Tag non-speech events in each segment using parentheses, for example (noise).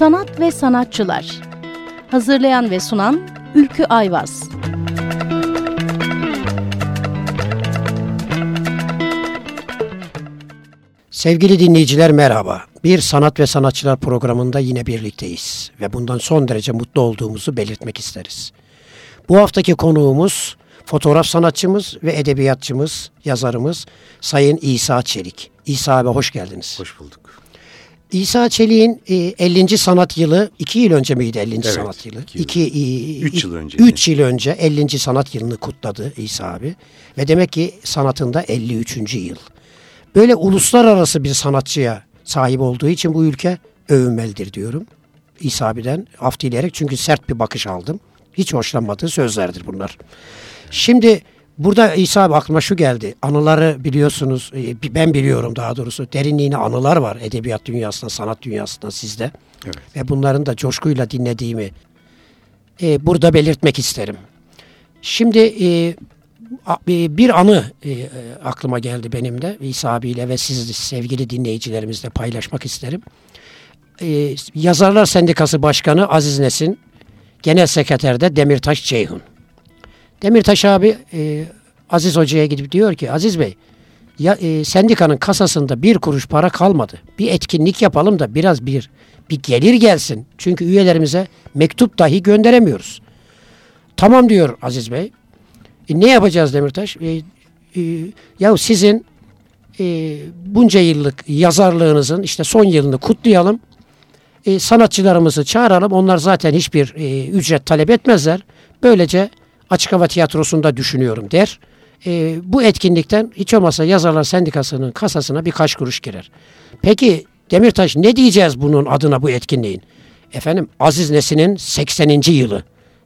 Sanat ve Sanatçılar Hazırlayan ve sunan Ülkü Ayvaz Sevgili dinleyiciler merhaba. Bir Sanat ve Sanatçılar programında yine birlikteyiz ve bundan son derece mutlu olduğumuzu belirtmek isteriz. Bu haftaki konuğumuz fotoğraf sanatçımız ve edebiyatçımız, yazarımız Sayın İsa Çelik. İsa abi hoş geldiniz. Hoş bulduk. İsa Çelik'in 50. E, sanat yılı 2 yıl önce miydi 50. Evet, sanat yılı? 3 yıl önce. 3 yıl önce 50. sanat yılını kutladı İsa abi. Ve demek ki sanatında 53. yıl. Böyle uluslararası bir sanatçıya sahip olduğu için bu ülke övünmelidir diyorum. İsa abiden af dileyerek çünkü sert bir bakış aldım. Hiç hoşlanmadığı sözlerdir bunlar. Şimdi burada İsa abi aklıma şu geldi. Anıları biliyorsunuz, e, ben biliyorum daha doğrusu. Derinliğine anılar var edebiyat dünyasında, sanat dünyasında sizde. Evet. Ve bunların da coşkuyla dinlediğimi e, burada belirtmek isterim. Şimdi e, bir anı e, aklıma geldi benim de İsa abiyle ve siz sevgili dinleyicilerimizle paylaşmak isterim. E, Yazarlar Sendikası Başkanı Aziz Nesin, Genel Sekreterde Demirtaş Ceyhun. Demirtaş abi e, Aziz Hoca'ya gidip diyor ki Aziz Bey ya, e, sendikanın kasasında bir kuruş para kalmadı. Bir etkinlik yapalım da biraz bir bir gelir gelsin. Çünkü üyelerimize mektup dahi gönderemiyoruz. Tamam diyor Aziz Bey. E, ne yapacağız Demirtaş? E, e, ya sizin e, bunca yıllık yazarlığınızın işte son yılını kutlayalım. E, sanatçılarımızı çağıralım. Onlar zaten hiçbir e, ücret talep etmezler. Böylece açık hava tiyatrosunda düşünüyorum der. E, bu etkinlikten hiç olmazsa Yazarlar Sendikası'nın kasasına birkaç kuruş girer. Peki Demirtaş ne diyeceğiz bunun adına bu etkinliğin? Efendim Aziz Nesin'in 80. yılı.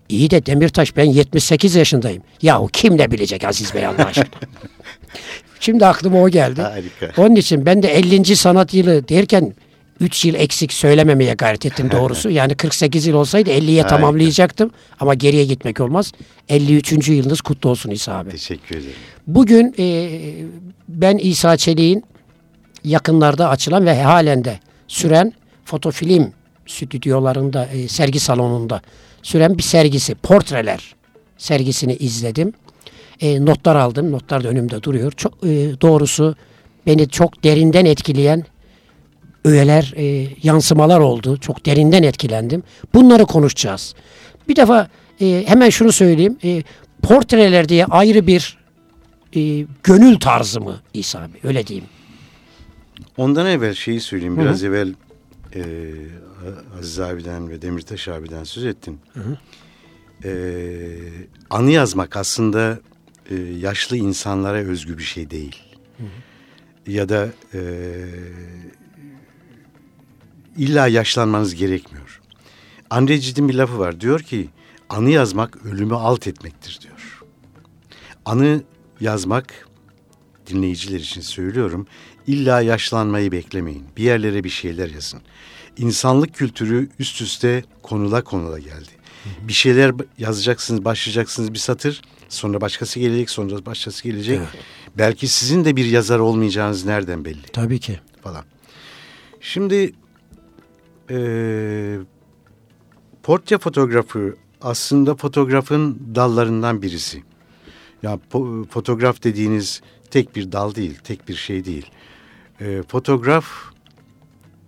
İyi de Demirtaş ben 78 yaşındayım. Yahu kim ne bilecek Aziz Bey Allah aşkına. (laughs) Şimdi aklıma o geldi. Harika. Onun için ben de 50. sanat yılı derken 3 yıl eksik söylememeye gayret ettim (laughs) doğrusu. Yani 48 yıl olsaydı 50'ye tamamlayacaktım. Ama geriye gitmek olmaz. 53. yılınız kutlu olsun İsa abi. Teşekkür ederim. Bugün e, ben İsa Çelik'in yakınlarda açılan ve halen de süren fotofilm stüdyolarında, e, sergi salonunda süren bir sergisi, portreler sergisini izledim. E, notlar aldım, notlar da önümde duruyor. Çok e, doğrusu beni çok derinden etkileyen öğeler, e, yansımalar oldu. Çok derinden etkilendim. Bunları konuşacağız. Bir defa e, hemen şunu söyleyeyim. E, portreler diye ayrı bir e, gönül tarzı mı İsa abi? Öyle diyeyim. Ondan evvel şeyi söyleyeyim. Biraz Hı-hı. evvel e, Aziz abiden ve Demirtaş abiden söz ettin. Hı hı. Ee, anı yazmak aslında e, yaşlı insanlara özgü bir şey değil. Hı hı. Ya da e, illa yaşlanmanız gerekmiyor. Andre Cid'in bir lafı var. Diyor ki anı yazmak ölümü alt etmektir diyor. Anı yazmak dinleyiciler için söylüyorum. İlla yaşlanmayı beklemeyin. Bir yerlere bir şeyler yazın insanlık kültürü üst üste konula konula geldi. Bir şeyler yazacaksınız, başlayacaksınız bir satır. Sonra başkası gelecek, sonra başkası gelecek. Evet. Belki sizin de bir yazar olmayacağınız nereden belli? Tabii ki. Falan. Şimdi e, portre fotoğrafı aslında fotoğrafın dallarından birisi. Ya yani fotoğraf dediğiniz tek bir dal değil, tek bir şey değil. E, fotoğraf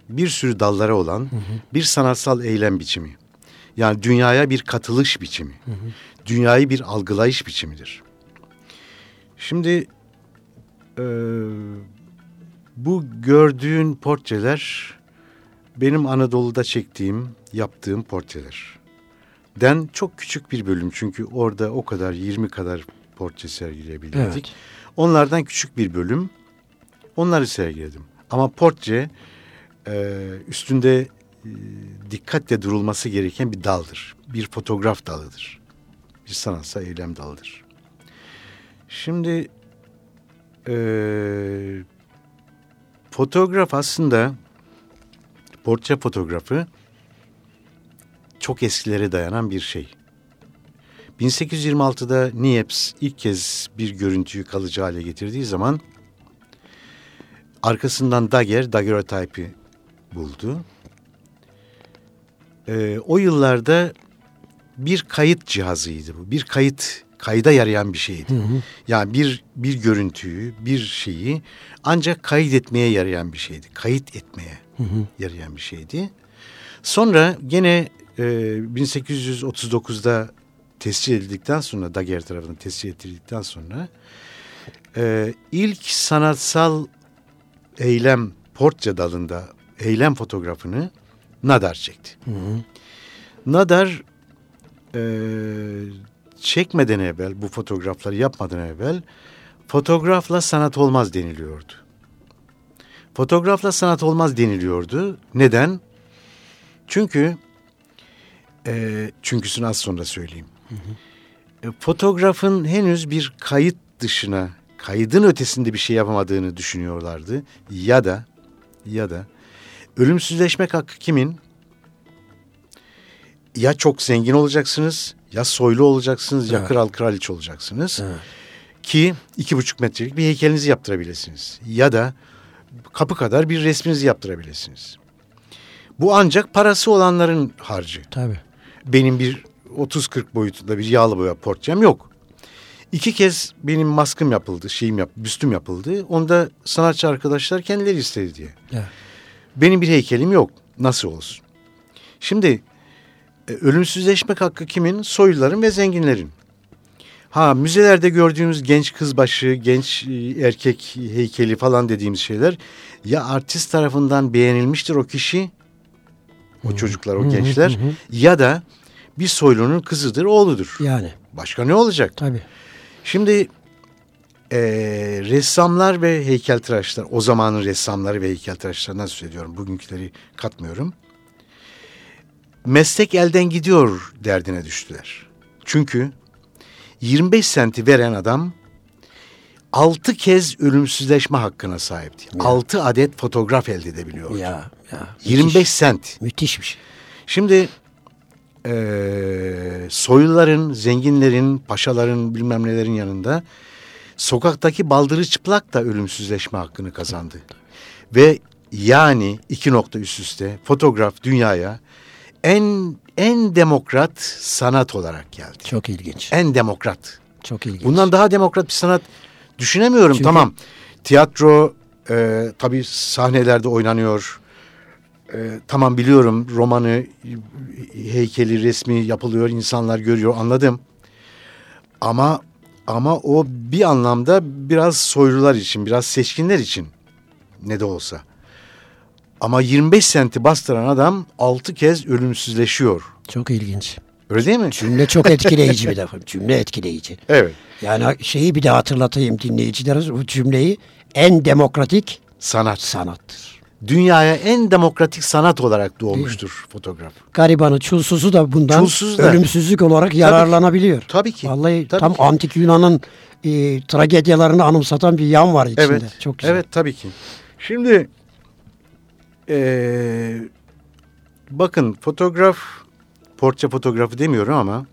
bir sürü dallara olan hı hı. bir sanatsal eylem biçimi. Yani dünyaya bir katılış biçimi. Hı hı. Dünyayı bir algılayış biçimidir. Şimdi e, bu gördüğün portreler benim Anadolu'da çektiğim, yaptığım portreler. Den çok küçük bir bölüm çünkü orada o kadar 20 kadar portre sergileyebildik. Evet. Onlardan küçük bir bölüm. Onları sergiledim. Ama portre e, üstünde e, dikkatle durulması gereken bir daldır. Bir fotoğraf dalıdır. Bir sanatsal eylem dalıdır. Şimdi e, fotoğraf aslında portre fotoğrafı çok eskilere dayanan bir şey. 1826'da Niepce ilk kez bir görüntüyü kalıcı hale getirdiği zaman arkasından Daguerre, daguerreotype'i buldu. e, o yıllarda bir kayıt cihazıydı bu. Bir kayıt kayda yarayan bir şeydi. Hı hı. Yani bir bir görüntüyü, bir şeyi ancak kaydetmeye yarayan bir şeydi. Kayıt etmeye hı hı. yarayan bir şeydi. Sonra gene e, 1839'da tescil edildikten sonra Daguerre tarafından tescil edildikten sonra e, ilk sanatsal eylem portre dalında eylem fotoğrafını Nadar çekti. Hı hı. Nadar e, çekmeden evvel bu fotoğrafları yapmadan evvel fotoğrafla sanat olmaz deniliyordu. Fotoğrafla sanat olmaz deniliyordu. Neden? Çünkü e, çünküsünü az sonra söyleyeyim. Hı hı. E, fotoğrafın henüz bir kayıt dışına, kaydın ötesinde bir şey yapamadığını düşünüyorlardı. Ya da ya da ölümsüzleşmek hakkı kimin? Ya çok zengin olacaksınız, ya soylu olacaksınız, ya kral kraliç olacaksınız. Evet. Ki iki buçuk metrelik bir heykelinizi yaptırabilirsiniz. Ya da kapı kadar bir resminizi yaptırabilirsiniz. Bu ancak parası olanların harcı. Tabii. Benim bir 30-40 boyutunda bir yağlı boya portrem yok. İki kez benim maskım yapıldı, şeyim yap, büstüm yapıldı. Onda sanatçı arkadaşlar kendileri istedi diye. Evet. Benim bir heykelim yok. Nasıl olsun? Şimdi e, ölümsüzleşmek hakkı kimin? Soyluların ve zenginlerin. Ha müzelerde gördüğümüz genç kız başı, genç e, erkek heykeli falan dediğimiz şeyler ya artist tarafından beğenilmiştir o kişi o çocuklar, o gençler ya da bir soylunun kızıdır, oğludur. Yani. Başka ne olacak? Tabii. Şimdi e, ressamlar ve heykeltıraşlar, o zamanın ressamları ve heykeltıraşlarından söz ediyorum. Bugünküleri katmıyorum. Meslek elden gidiyor derdine düştüler. Çünkü 25 senti veren adam 6 kez ölümsüzleşme hakkına sahipti. Ya. 6 adet fotoğraf elde edebiliyor. Ya, ya. 25 müthiş, sent. Müthiş bir şey. Şimdi e, soyluların, zenginlerin, paşaların bilmem nelerin yanında sokaktaki baldırı çıplak da ölümsüzleşme hakkını kazandı. Ve yani iki nokta üst üste fotoğraf dünyaya en en demokrat sanat olarak geldi. Çok ilginç. En demokrat. Çok ilginç. Bundan daha demokrat bir sanat düşünemiyorum. Çünkü... Tamam. Tiyatro e, tabii sahnelerde oynanıyor. E, tamam biliyorum romanı, heykeli, resmi yapılıyor. insanlar görüyor anladım. Ama ama o bir anlamda biraz soylular için, biraz seçkinler için ne de olsa. Ama 25 senti bastıran adam 6 kez ölümsüzleşiyor. Çok ilginç. Öyle değil mi? Cümle çok etkileyici bir defa. (laughs) Cümle etkileyici. Evet. Yani şeyi bir de hatırlatayım dinleyicilere bu cümleyi en demokratik sanat sanattır. Dünyaya en demokratik sanat olarak doğmuştur fotoğraf. Garibanı, çulsuzu da bundan Çulsuz da. ölümsüzlük olarak yararlanabiliyor. Tabii ki. Vallahi tabii tam ki. antik Yunan'ın e, tragedyalarını anımsatan bir yan var içinde. Evet. Çok güzel. Evet tabii ki. Şimdi ee, bakın fotoğraf, portre fotoğrafı demiyorum ama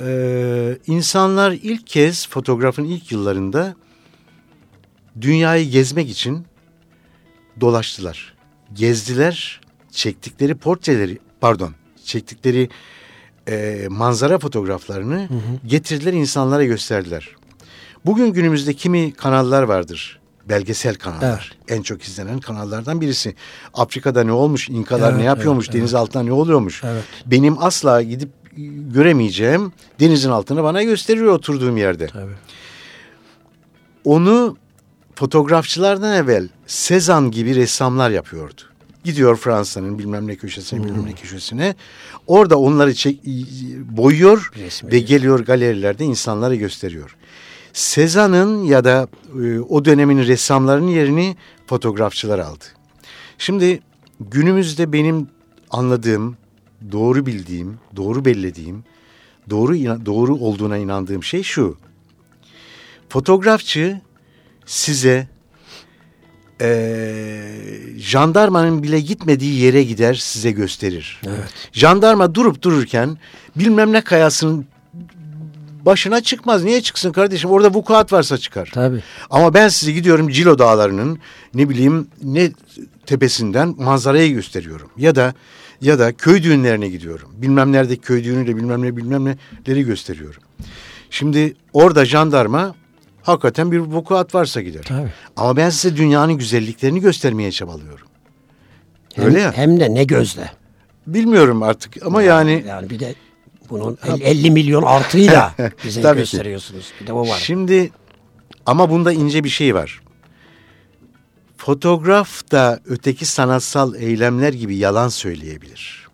e, insanlar ilk kez fotoğrafın ilk yıllarında dünyayı gezmek için dolaştılar. Gezdiler, çektikleri portreleri, pardon, çektikleri e, manzara fotoğraflarını hı hı. getirdiler insanlara gösterdiler. Bugün günümüzde kimi kanallar vardır belgesel kanallar. Evet. En çok izlenen kanallardan birisi. Afrika'da ne olmuş, İnkalar evet, ne yapıyormuş, evet, deniz evet. altında ne oluyormuş. Evet. Benim asla gidip göremeyeceğim denizin altını bana gösteriyor oturduğum yerde. Tabii. Onu fotoğrafçılardan evvel Sezan gibi ressamlar yapıyordu. Gidiyor Fransa'nın bilmem ne köşesine hmm. bilmem ne köşesine. Orada onları çek, boyuyor Resmi. ve geliyor galerilerde insanlara gösteriyor. Sezan'ın ya da e, o dönemin ressamlarının yerini fotoğrafçılar aldı. Şimdi günümüzde benim anladığım, doğru bildiğim, doğru bellediğim, doğru doğru olduğuna inandığım şey şu. Fotoğrafçı size e, jandarmanın bile gitmediği yere gider size gösterir. Evet. Jandarma durup dururken bilmem ne kayasının başına çıkmaz. Niye çıksın kardeşim? Orada vukuat varsa çıkar. Tabii. Ama ben size gidiyorum Cilo Dağları'nın ne bileyim ne tepesinden manzarayı gösteriyorum. Ya da ya da köy düğünlerine gidiyorum. Bilmem nerede köy düğünüyle bilmem ne bilmem neleri gösteriyorum. Şimdi orada jandarma hakikaten bir vukuat varsa gider. Tabii. Ama ben size dünyanın güzelliklerini göstermeye çabalıyorum. Hem, Öyle ya. Hem de ne gözle. Bilmiyorum artık ama yani Yani bir de bunun el- 50 milyon artıyla (laughs) bize Tabii ki. gösteriyorsunuz. Bir de o var. Şimdi ama bunda ince bir şey var. Fotoğraf da öteki sanatsal eylemler gibi yalan söyleyebilir.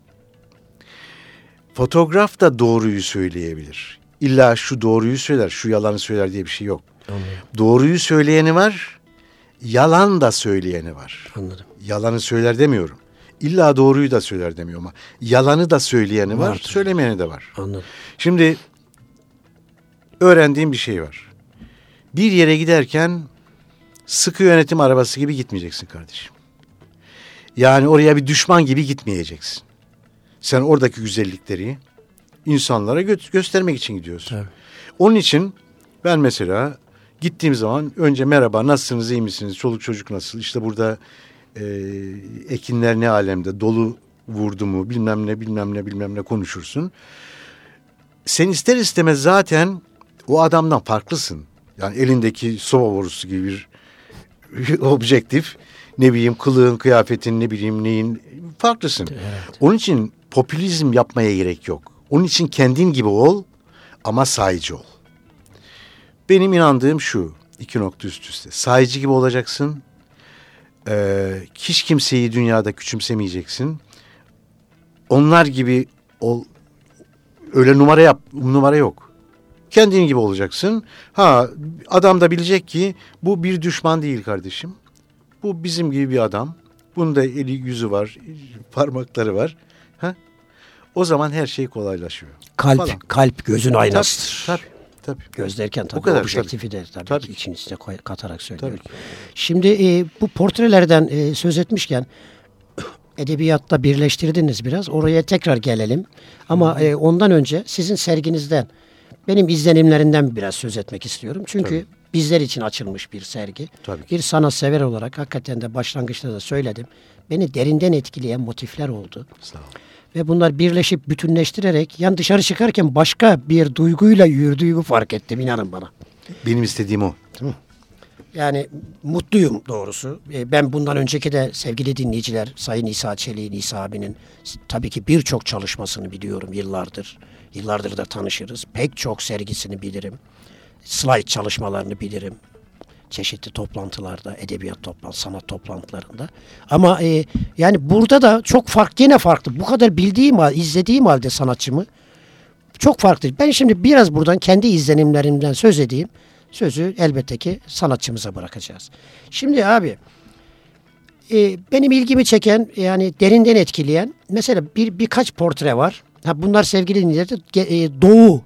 Fotoğraf da doğruyu söyleyebilir. İlla şu doğruyu söyler, şu yalanı söyler diye bir şey yok. Doğruyu söyleyeni var, yalan da söyleyeni var. Anladım. Yalanı söyler demiyorum. İlla doğruyu da söyler demiyorum ama yalanı da söyleyeni var, Vardır. söylemeyeni de var. Anladım. Şimdi öğrendiğim bir şey var. Bir yere giderken sıkı yönetim arabası gibi gitmeyeceksin kardeşim. Yani oraya bir düşman gibi gitmeyeceksin. Sen oradaki güzellikleri insanlara gö- göstermek için gidiyorsun. Tabii. Onun için ben mesela gittiğim zaman önce merhaba nasılsınız iyi misiniz çoluk çocuk nasıl işte burada e, ekinler ne alemde dolu vurdu mu bilmem ne bilmem ne bilmem ne konuşursun. Sen ister istemez zaten o adamdan farklısın. Yani elindeki soba borusu gibi bir (laughs) objektif ne bileyim kılığın kıyafetin ne bileyim neyin farklısın. Onun için popülizm yapmaya gerek yok. Onun için kendin gibi ol ama sahici ol. Benim inandığım şu iki nokta üst üste. Sahici gibi olacaksın. Ee, hiç kimseyi dünyada küçümsemeyeceksin. Onlar gibi ol, öyle numara yap, numara yok. Kendin gibi olacaksın. Ha adam da bilecek ki bu bir düşman değil kardeşim. Bu bizim gibi bir adam. Bunun da eli yüzü var, parmakları var. Ha? O zaman her şey kolaylaşıyor. Kalp, Falan. kalp gözün aynasıdır. Tabii, tabii. Göz derken tabii kadar, objektifi de tabii, Tabii. ki için içine koy- katarak söylüyorum. Tabii. Şimdi e, bu portrelerden e, söz etmişken (coughs) edebiyatta birleştirdiniz biraz. Oraya tekrar gelelim. Ama e, ondan önce sizin serginizden benim izlenimlerinden biraz söz etmek istiyorum. Çünkü bizler için açılmış bir sergi. Tabii ki. Bir sanatsever olarak hakikaten de başlangıçta da söyledim. Beni derinden etkileyen motifler oldu. Sağ ol. Ve bunlar birleşip bütünleştirerek yani dışarı çıkarken başka bir duyguyla yürüdüğümü fark ettim inanın bana. Benim istediğim o. Yani mutluyum doğrusu. E, Ben bundan önceki de sevgili dinleyiciler Sayın İsa Çelik'in, İsa abinin tabii ki birçok çalışmasını biliyorum yıllardır. Yıllardır da tanışırız. Pek çok sergisini bilirim. Slide çalışmalarını bilirim. Çeşitli toplantılarda, edebiyat toplantı, sanat toplantılarında. Ama e, yani burada da çok fark yine farklı. Bu kadar bildiğim, izlediğim halde sanatçımı çok farklı. Ben şimdi biraz buradan kendi izlenimlerimden söz edeyim. Sözü elbette ki sanatçımıza bırakacağız. Şimdi abi e, benim ilgimi çeken yani derinden etkileyen mesela bir birkaç portre var. Ha, bunlar sevgili dinleyiciler e, doğu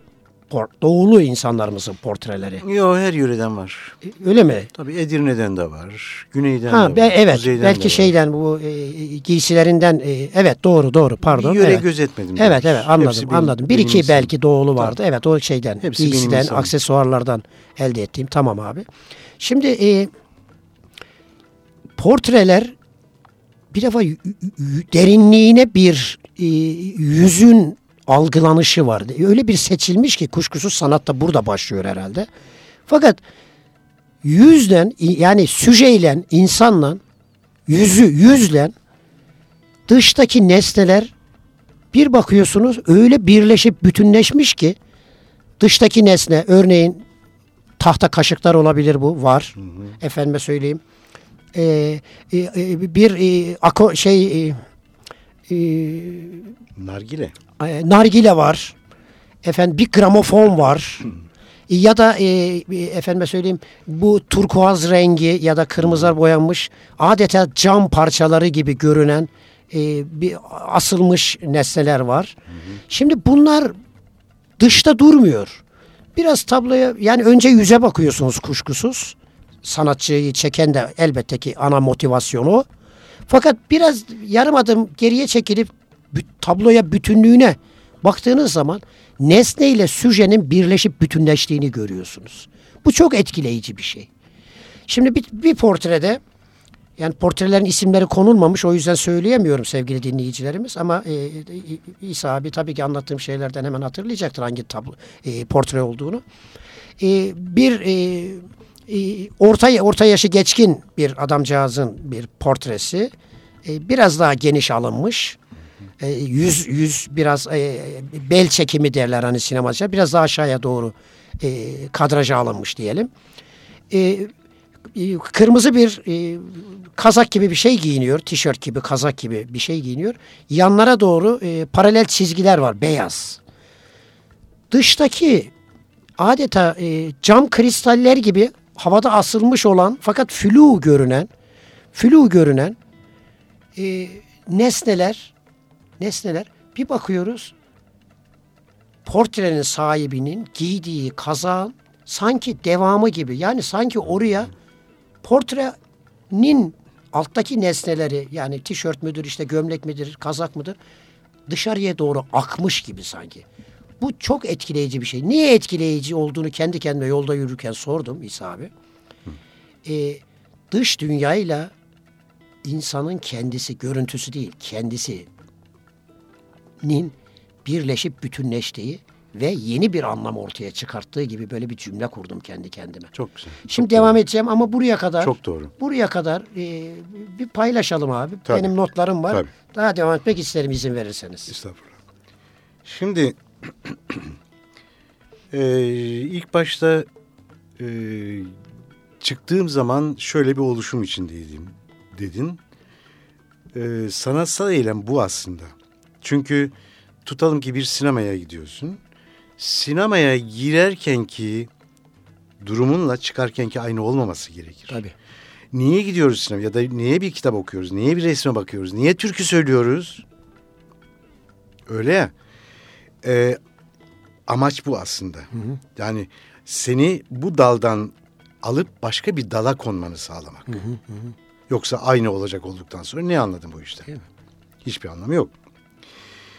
doğulu insanlarımızın portreleri. Yo her yöreden var. E, Öyle mi? Tabii Edirne'den de var. Güneyden Ha de be- var. evet kuzeyden de belki var. şeyden bu e, giysilerinden e, evet doğru doğru pardon. Bir yöre evet. gözetmedim. Evet tabii. evet anladım Hepsi benim- anladım. Bir iki insanım. belki doğulu vardı. Evet o şeyden Hepsi giysiden aksesuarlardan elde ettiğim tamam abi. Şimdi e, portreler bir defa derinliğine bir e, yüzün algılanışı var. Öyle bir seçilmiş ki kuşkusuz sanatta burada başlıyor herhalde. Fakat yüzden yani süjeyle insanla yüzü yüzle dıştaki nesneler bir bakıyorsunuz öyle birleşip bütünleşmiş ki dıştaki nesne örneğin tahta kaşıklar olabilir bu var. Efendime söyleyeyim. Ee, e, e, bir e, ako, şey e, e, Nargile. e, nargile var. Efendim bir gramofon var. Ya da e, e, efendime söyleyeyim bu turkuaz rengi ya da kırmızılar boyanmış adeta cam parçaları gibi görünen e, bir asılmış nesneler var. Şimdi bunlar dışta durmuyor. Biraz tabloya yani önce yüze bakıyorsunuz kuşkusuz. Sanatçıyı çeken de elbette ki ana motivasyonu. Fakat biraz yarım adım geriye çekilip tabloya bütünlüğüne baktığınız zaman nesne ile süjenin birleşip bütünleştiğini görüyorsunuz. Bu çok etkileyici bir şey. Şimdi bir, bir portrede yani portrelerin isimleri konulmamış o yüzden söyleyemiyorum sevgili dinleyicilerimiz ama e, İsa abi tabii ki anlattığım şeylerden hemen hatırlayacaktır hangi tablo, e, portre olduğunu. E, bir e, e, orta orta yaşı geçkin bir adamcağızın bir portresi e, biraz daha geniş alınmış. E, yüz yüz biraz e, bel çekimi derler hani sinemacılar biraz daha aşağıya doğru e, kadraja alınmış diyelim. E, kırmızı bir kazak gibi bir şey giyiniyor. Tişört gibi, kazak gibi bir şey giyiniyor. Yanlara doğru paralel çizgiler var, beyaz. Dıştaki adeta e, cam kristaller gibi havada asılmış olan fakat flu görünen, flu görünen e, nesneler, nesneler bir bakıyoruz portrenin sahibinin giydiği kazağın sanki devamı gibi. Yani sanki oraya portrenin alttaki nesneleri yani tişört müdür işte gömlek midir kazak mıdır dışarıya doğru akmış gibi sanki. Bu çok etkileyici bir şey. Niye etkileyici olduğunu kendi kendime yolda yürürken sordum İsa abi. Ee, dış dünyayla insanın kendisi, görüntüsü değil, kendisinin birleşip bütünleştiği ve yeni bir anlam ortaya çıkarttığı gibi böyle bir cümle kurdum kendi kendime. Çok güzel. Şimdi çok devam doğru. edeceğim ama buraya kadar Çok doğru. buraya kadar e, bir paylaşalım abi. Tabii. Benim notlarım var. Tabii. Daha devam etmek isterim izin verirseniz. Estağfurullah. Şimdi (clears throat) e, ilk başta e, çıktığım zaman şöyle bir oluşum içindeydim dedin. E, sanatsal eylem bu aslında. Çünkü tutalım ki bir sinemaya gidiyorsun. Sinemaya girerken ki durumunla çıkarken ki aynı olmaması gerekir. Tabii. Niye gidiyoruz sinema ya da niye bir kitap okuyoruz? Niye bir resme bakıyoruz? Niye türkü söylüyoruz? Öyle ya. Ee, amaç bu aslında. Yani seni bu daldan alıp başka bir dala konmanı sağlamak. Yoksa aynı olacak olduktan sonra ne anladım bu işte? Hiçbir anlamı yok.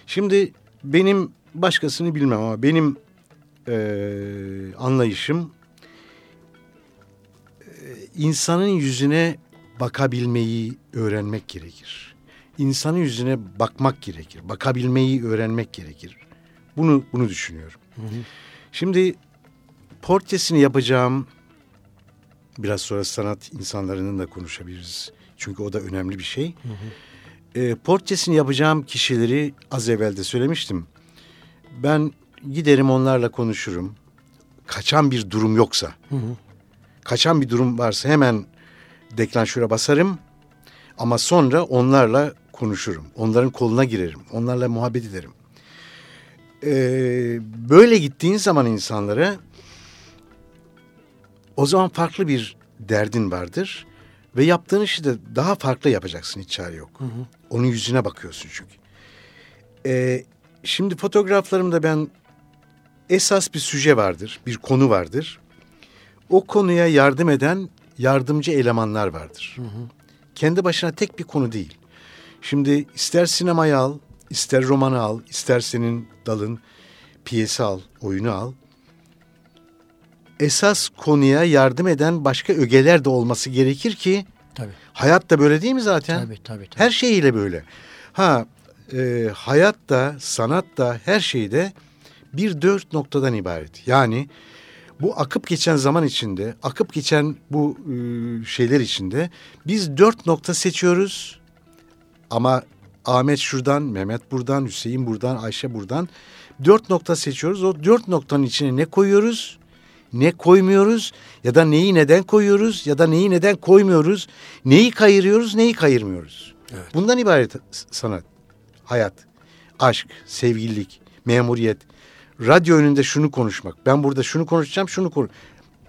Şimdi benim başkasını bilmem ama benim eee, anlayışım eee, insanın yüzüne bakabilmeyi öğrenmek gerekir. İnsanın yüzüne bakmak gerekir. Bakabilmeyi öğrenmek gerekir. Bunu bunu düşünüyorum. Şimdi portresini yapacağım biraz sonra sanat insanlarının da konuşabiliriz. Çünkü o da önemli bir şey. E, portresini yapacağım kişileri az evvel de söylemiştim. Ben giderim onlarla konuşurum. Kaçan bir durum yoksa, kaçan bir durum varsa hemen deklanşöre basarım. Ama sonra onlarla konuşurum. Onların koluna girerim. Onlarla muhabbet ederim. E, böyle gittiğin zaman insanlara o zaman farklı bir derdin vardır. Ve yaptığın işi de daha farklı yapacaksın hiç çare yok. Onun yüzüne bakıyorsun çünkü. Ee, şimdi fotoğraflarımda ben esas bir süje vardır, bir konu vardır. O konuya yardım eden yardımcı elemanlar vardır. Kendi başına tek bir konu değil. Şimdi ister sinemayı al, ister romanı al, ister senin dalın piyesi al, oyunu al. Esas konuya yardım eden başka ögeler de olması gerekir ki Tabii. hayat da böyle değil mi zaten? Tabii tabii. tabii. Her şeyiyle böyle. Ha e, hayat da sanat da her şeyde bir dört noktadan ibaret. Yani bu akıp geçen zaman içinde, akıp geçen bu e, şeyler içinde biz dört nokta seçiyoruz. Ama Ahmet şuradan, Mehmet buradan, Hüseyin buradan, Ayşe buradan. Dört nokta seçiyoruz. O dört noktanın içine ne koyuyoruz? Ne koymuyoruz? Ya da neyi neden koyuyoruz? Ya da neyi neden koymuyoruz? Neyi kayırıyoruz, neyi kayırmıyoruz? Evet. Bundan ibaret sanat, hayat, aşk, sevgililik, memuriyet. Radyo önünde şunu konuşmak. Ben burada şunu konuşacağım, şunu konu.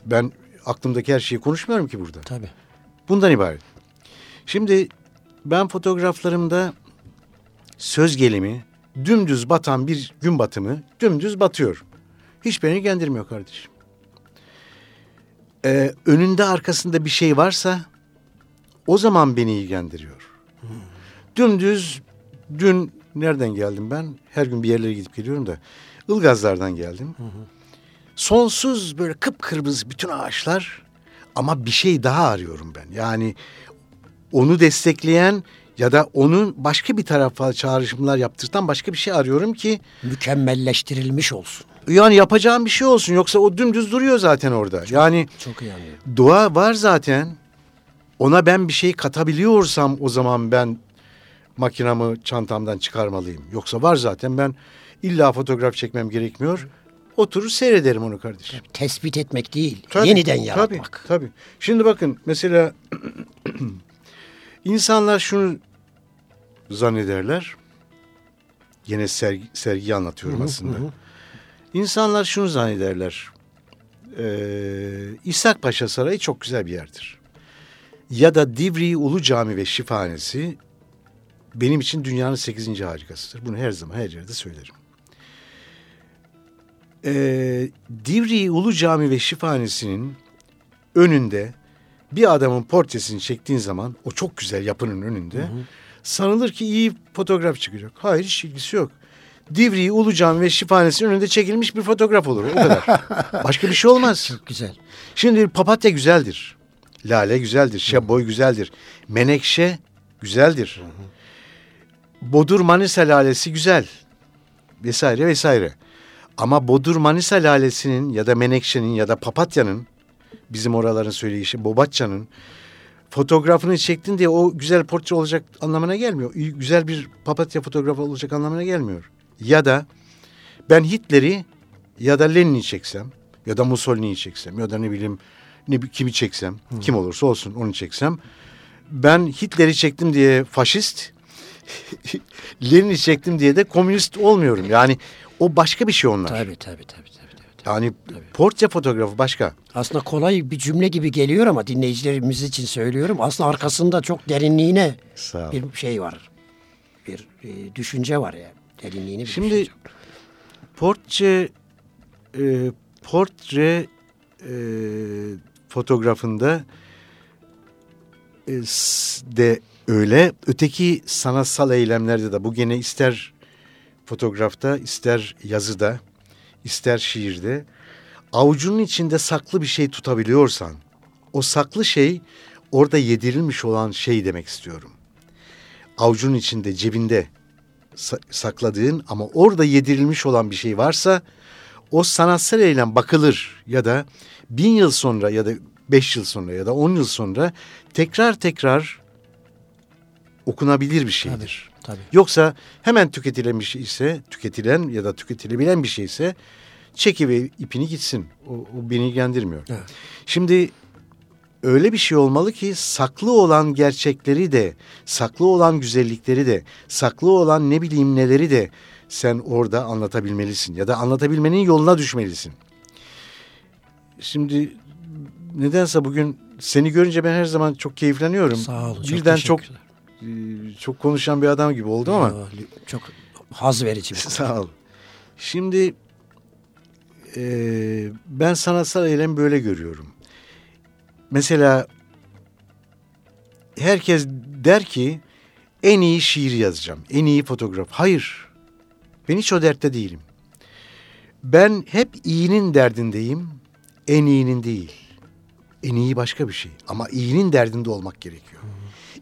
Ben aklımdaki her şeyi konuşmuyorum ki burada. Tabii. Bundan ibaret. Şimdi ben fotoğraflarımda söz gelimi dümdüz batan bir gün batımı dümdüz batıyor. Hiç beni ilgilendirmiyor kardeşim. Ee, önünde arkasında bir şey varsa o zaman beni ilgilendiriyor. Dümdüz dün nereden geldim ben? Her gün bir yerlere gidip geliyorum da. Ilgazlardan geldim. Sonsuz böyle kıpkırmızı bütün ağaçlar ama bir şey daha arıyorum ben. Yani onu destekleyen ya da onun başka bir tarafa çağrışımlar yaptırtan başka bir şey arıyorum ki Mükemmelleştirilmiş olsun. yani yapacağım bir şey olsun yoksa o dümdüz duruyor zaten orada. Yani Çok iyi anlıyorum. Doğa var zaten. Ona ben bir şey katabiliyorsam o zaman ben makinamı çantamdan çıkarmalıyım. Yoksa var zaten ben illa fotoğraf çekmem gerekmiyor. Oturur seyrederim onu kardeşim. Tespit etmek değil, Tabii, yeniden tabii, yaratmak. Tabii. Şimdi bakın mesela (clears throat) insanlar şunu zannederler. Yine sergi, sergiyi anlatıyorum aslında. İnsanlar şunu zannederler. Ee, İshak Paşa Sarayı çok güzel bir yerdir. Ya da Divri Ulu Cami ve Şifahanesi benim için dünyanın sekizinci harikasıdır. Bunu her zaman her yerde söylerim. Ee, Divri Ulu Cami ve Şifahanesi'nin önünde bir adamın portresini çektiğin zaman o çok güzel yapının önünde sanılır ki iyi fotoğraf çıkacak. Hayır hiç ilgisi yok. Divri Ulu Cami ve Şifahanesi'nin önünde çekilmiş bir fotoğraf olur o kadar. (laughs) Başka bir şey olmaz. Çok güzel. Şimdi papatya güzeldir. Lale güzeldir. Şeboy güzeldir. Menekşe güzeldir. Bodur Manisa lalesi güzel. Vesaire vesaire. Ama Bodur Manisa lalesinin ya da menekşenin ya da papatyanın bizim oraların söyleyişi Bobatça'nın fotoğrafını çektin diye o güzel portre olacak anlamına gelmiyor. Güzel bir papatya fotoğrafı olacak anlamına gelmiyor. Ya da ben Hitler'i ya da Lenin'i çeksem ya da Mussolini'yi çeksem ya da ne bileyim ne kimi çeksem kim olursa olsun onu çeksem ben Hitler'i çektim diye faşist (laughs) Lenin'i çektim diye de komünist olmuyorum. Yani o başka bir şey onlar. Tabii tabii tabii. Tabii, tabii. Yani portre fotoğrafı başka. Aslında kolay bir cümle gibi geliyor ama dinleyicilerimiz için söylüyorum. Aslında arkasında çok derinliğine bir şey var. Bir e, düşünce var ya. Derinliğini bir Şimdi düşünce. portre e, portre e, fotoğrafında e, de öyle. Öteki sanatsal eylemlerde de bu gene ister fotoğrafta ister yazıda ister şiirde avucunun içinde saklı bir şey tutabiliyorsan o saklı şey orada yedirilmiş olan şey demek istiyorum. Avucunun içinde cebinde sa- sakladığın ama orada yedirilmiş olan bir şey varsa o sanatsal eylem bakılır ya da bin yıl sonra ya da beş yıl sonra ya da on yıl sonra tekrar tekrar okunabilir bir şeydir. Tabii. Yoksa hemen tüketilen bir şey ise tüketilen ya da tüketilebilen bir şeyse çeki ve ipini gitsin. O, o beni ilgilendirmiyor. Evet. Şimdi öyle bir şey olmalı ki saklı olan gerçekleri de, saklı olan güzellikleri de, saklı olan ne bileyim neleri de sen orada anlatabilmelisin ya da anlatabilmenin yoluna düşmelisin. Şimdi nedense bugün seni görünce ben her zaman çok keyifleniyorum. Sağ olun. Çok Birden çok teşekkürler. E, çok konuşan bir adam gibi oldum ama. Çok haz verici bir. (laughs) Sağ ol. Şimdi e, ben sanatsal eylem böyle görüyorum. Mesela herkes der ki en iyi şiir yazacağım, en iyi fotoğraf. Hayır, ben hiç o dertte değilim. Ben hep iyinin derdindeyim, en iyinin değil. En iyi başka bir şey ama iyinin derdinde olmak gerekiyor.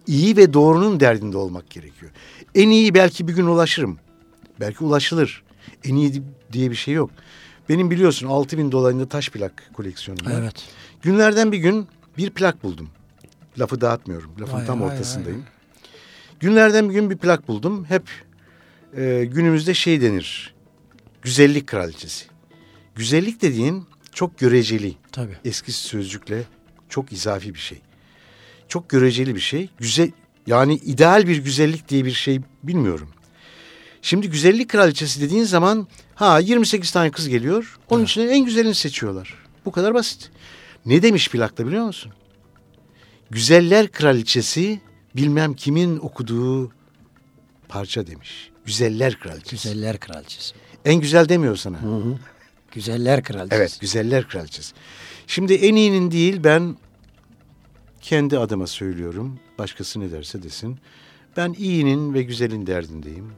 İyi ve doğrunun derdinde olmak gerekiyor. En iyi belki bir gün ulaşırım. Belki ulaşılır. En iyi diye bir şey yok. Benim biliyorsun 6000 dolarında taş plak koleksiyonum var. Evet. Günlerden bir gün bir plak buldum. Lafı dağıtmıyorum. Lafın Vay, tam vay, ortasındayım. Günlerden bir gün bir plak buldum. Hep e, günümüzde şey denir. Güzellik kraliçesi. Güzellik dediğin çok göreceli. Tabii. Eski sözcükle çok izafi bir şey. Çok göreceli bir şey. Güzel yani ideal bir güzellik diye bir şey bilmiyorum. Şimdi güzellik kraliçesi dediğin zaman ha 28 tane kız geliyor. Onun içinden en güzelini seçiyorlar. Bu kadar basit. Ne demiş plakta biliyor musun? Güzeller kraliçesi bilmem kimin okuduğu parça demiş. Güzeller kraliçesi. Güzeller kraliçesi. En güzel demiyor sana. Hı hı. Güzeller kraliçesi. Evet, güzeller kraliçesi. Şimdi en iyinin değil ben kendi adıma söylüyorum. Başkası ne derse desin. Ben iyinin ve güzelin derdindeyim.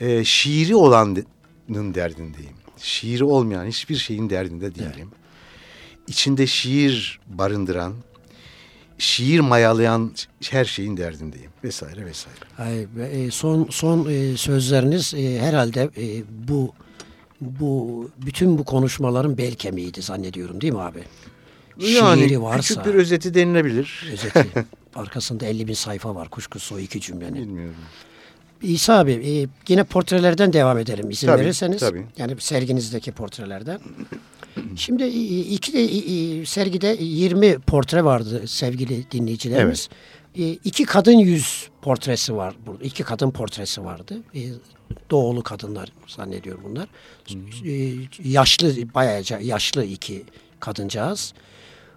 Ee, şiiri olan de- derdindeyim. Şiir olmayan hiçbir şeyin derdinde değilim. Evet. İçinde şiir barındıran, şiir mayalayan her şeyin derdindeyim vesaire vesaire. Hayır, e, son son e, sözleriniz e, herhalde bu bu bütün bu konuşmaların bel kemiğiydi zannediyorum değil mi abi? Yani Şiiri varsa, küçük bir özeti denilebilir. Özeti. (laughs) Arkasında 50 bin sayfa var kuşkusuz o iki cümlenin. Bilmiyorum. İsa abi e, yine portrelerden devam edelim izin tabii, verirseniz. Tabii. Yani serginizdeki portrelerden. Şimdi iki de sergide 20 portre vardı sevgili dinleyicilerimiz. Evet. İki kadın yüz portresi var burada. İki kadın portresi vardı. Doğulu kadınlar zannediyorum bunlar. Yaşlı bayağı yaşlı iki kadıncağız.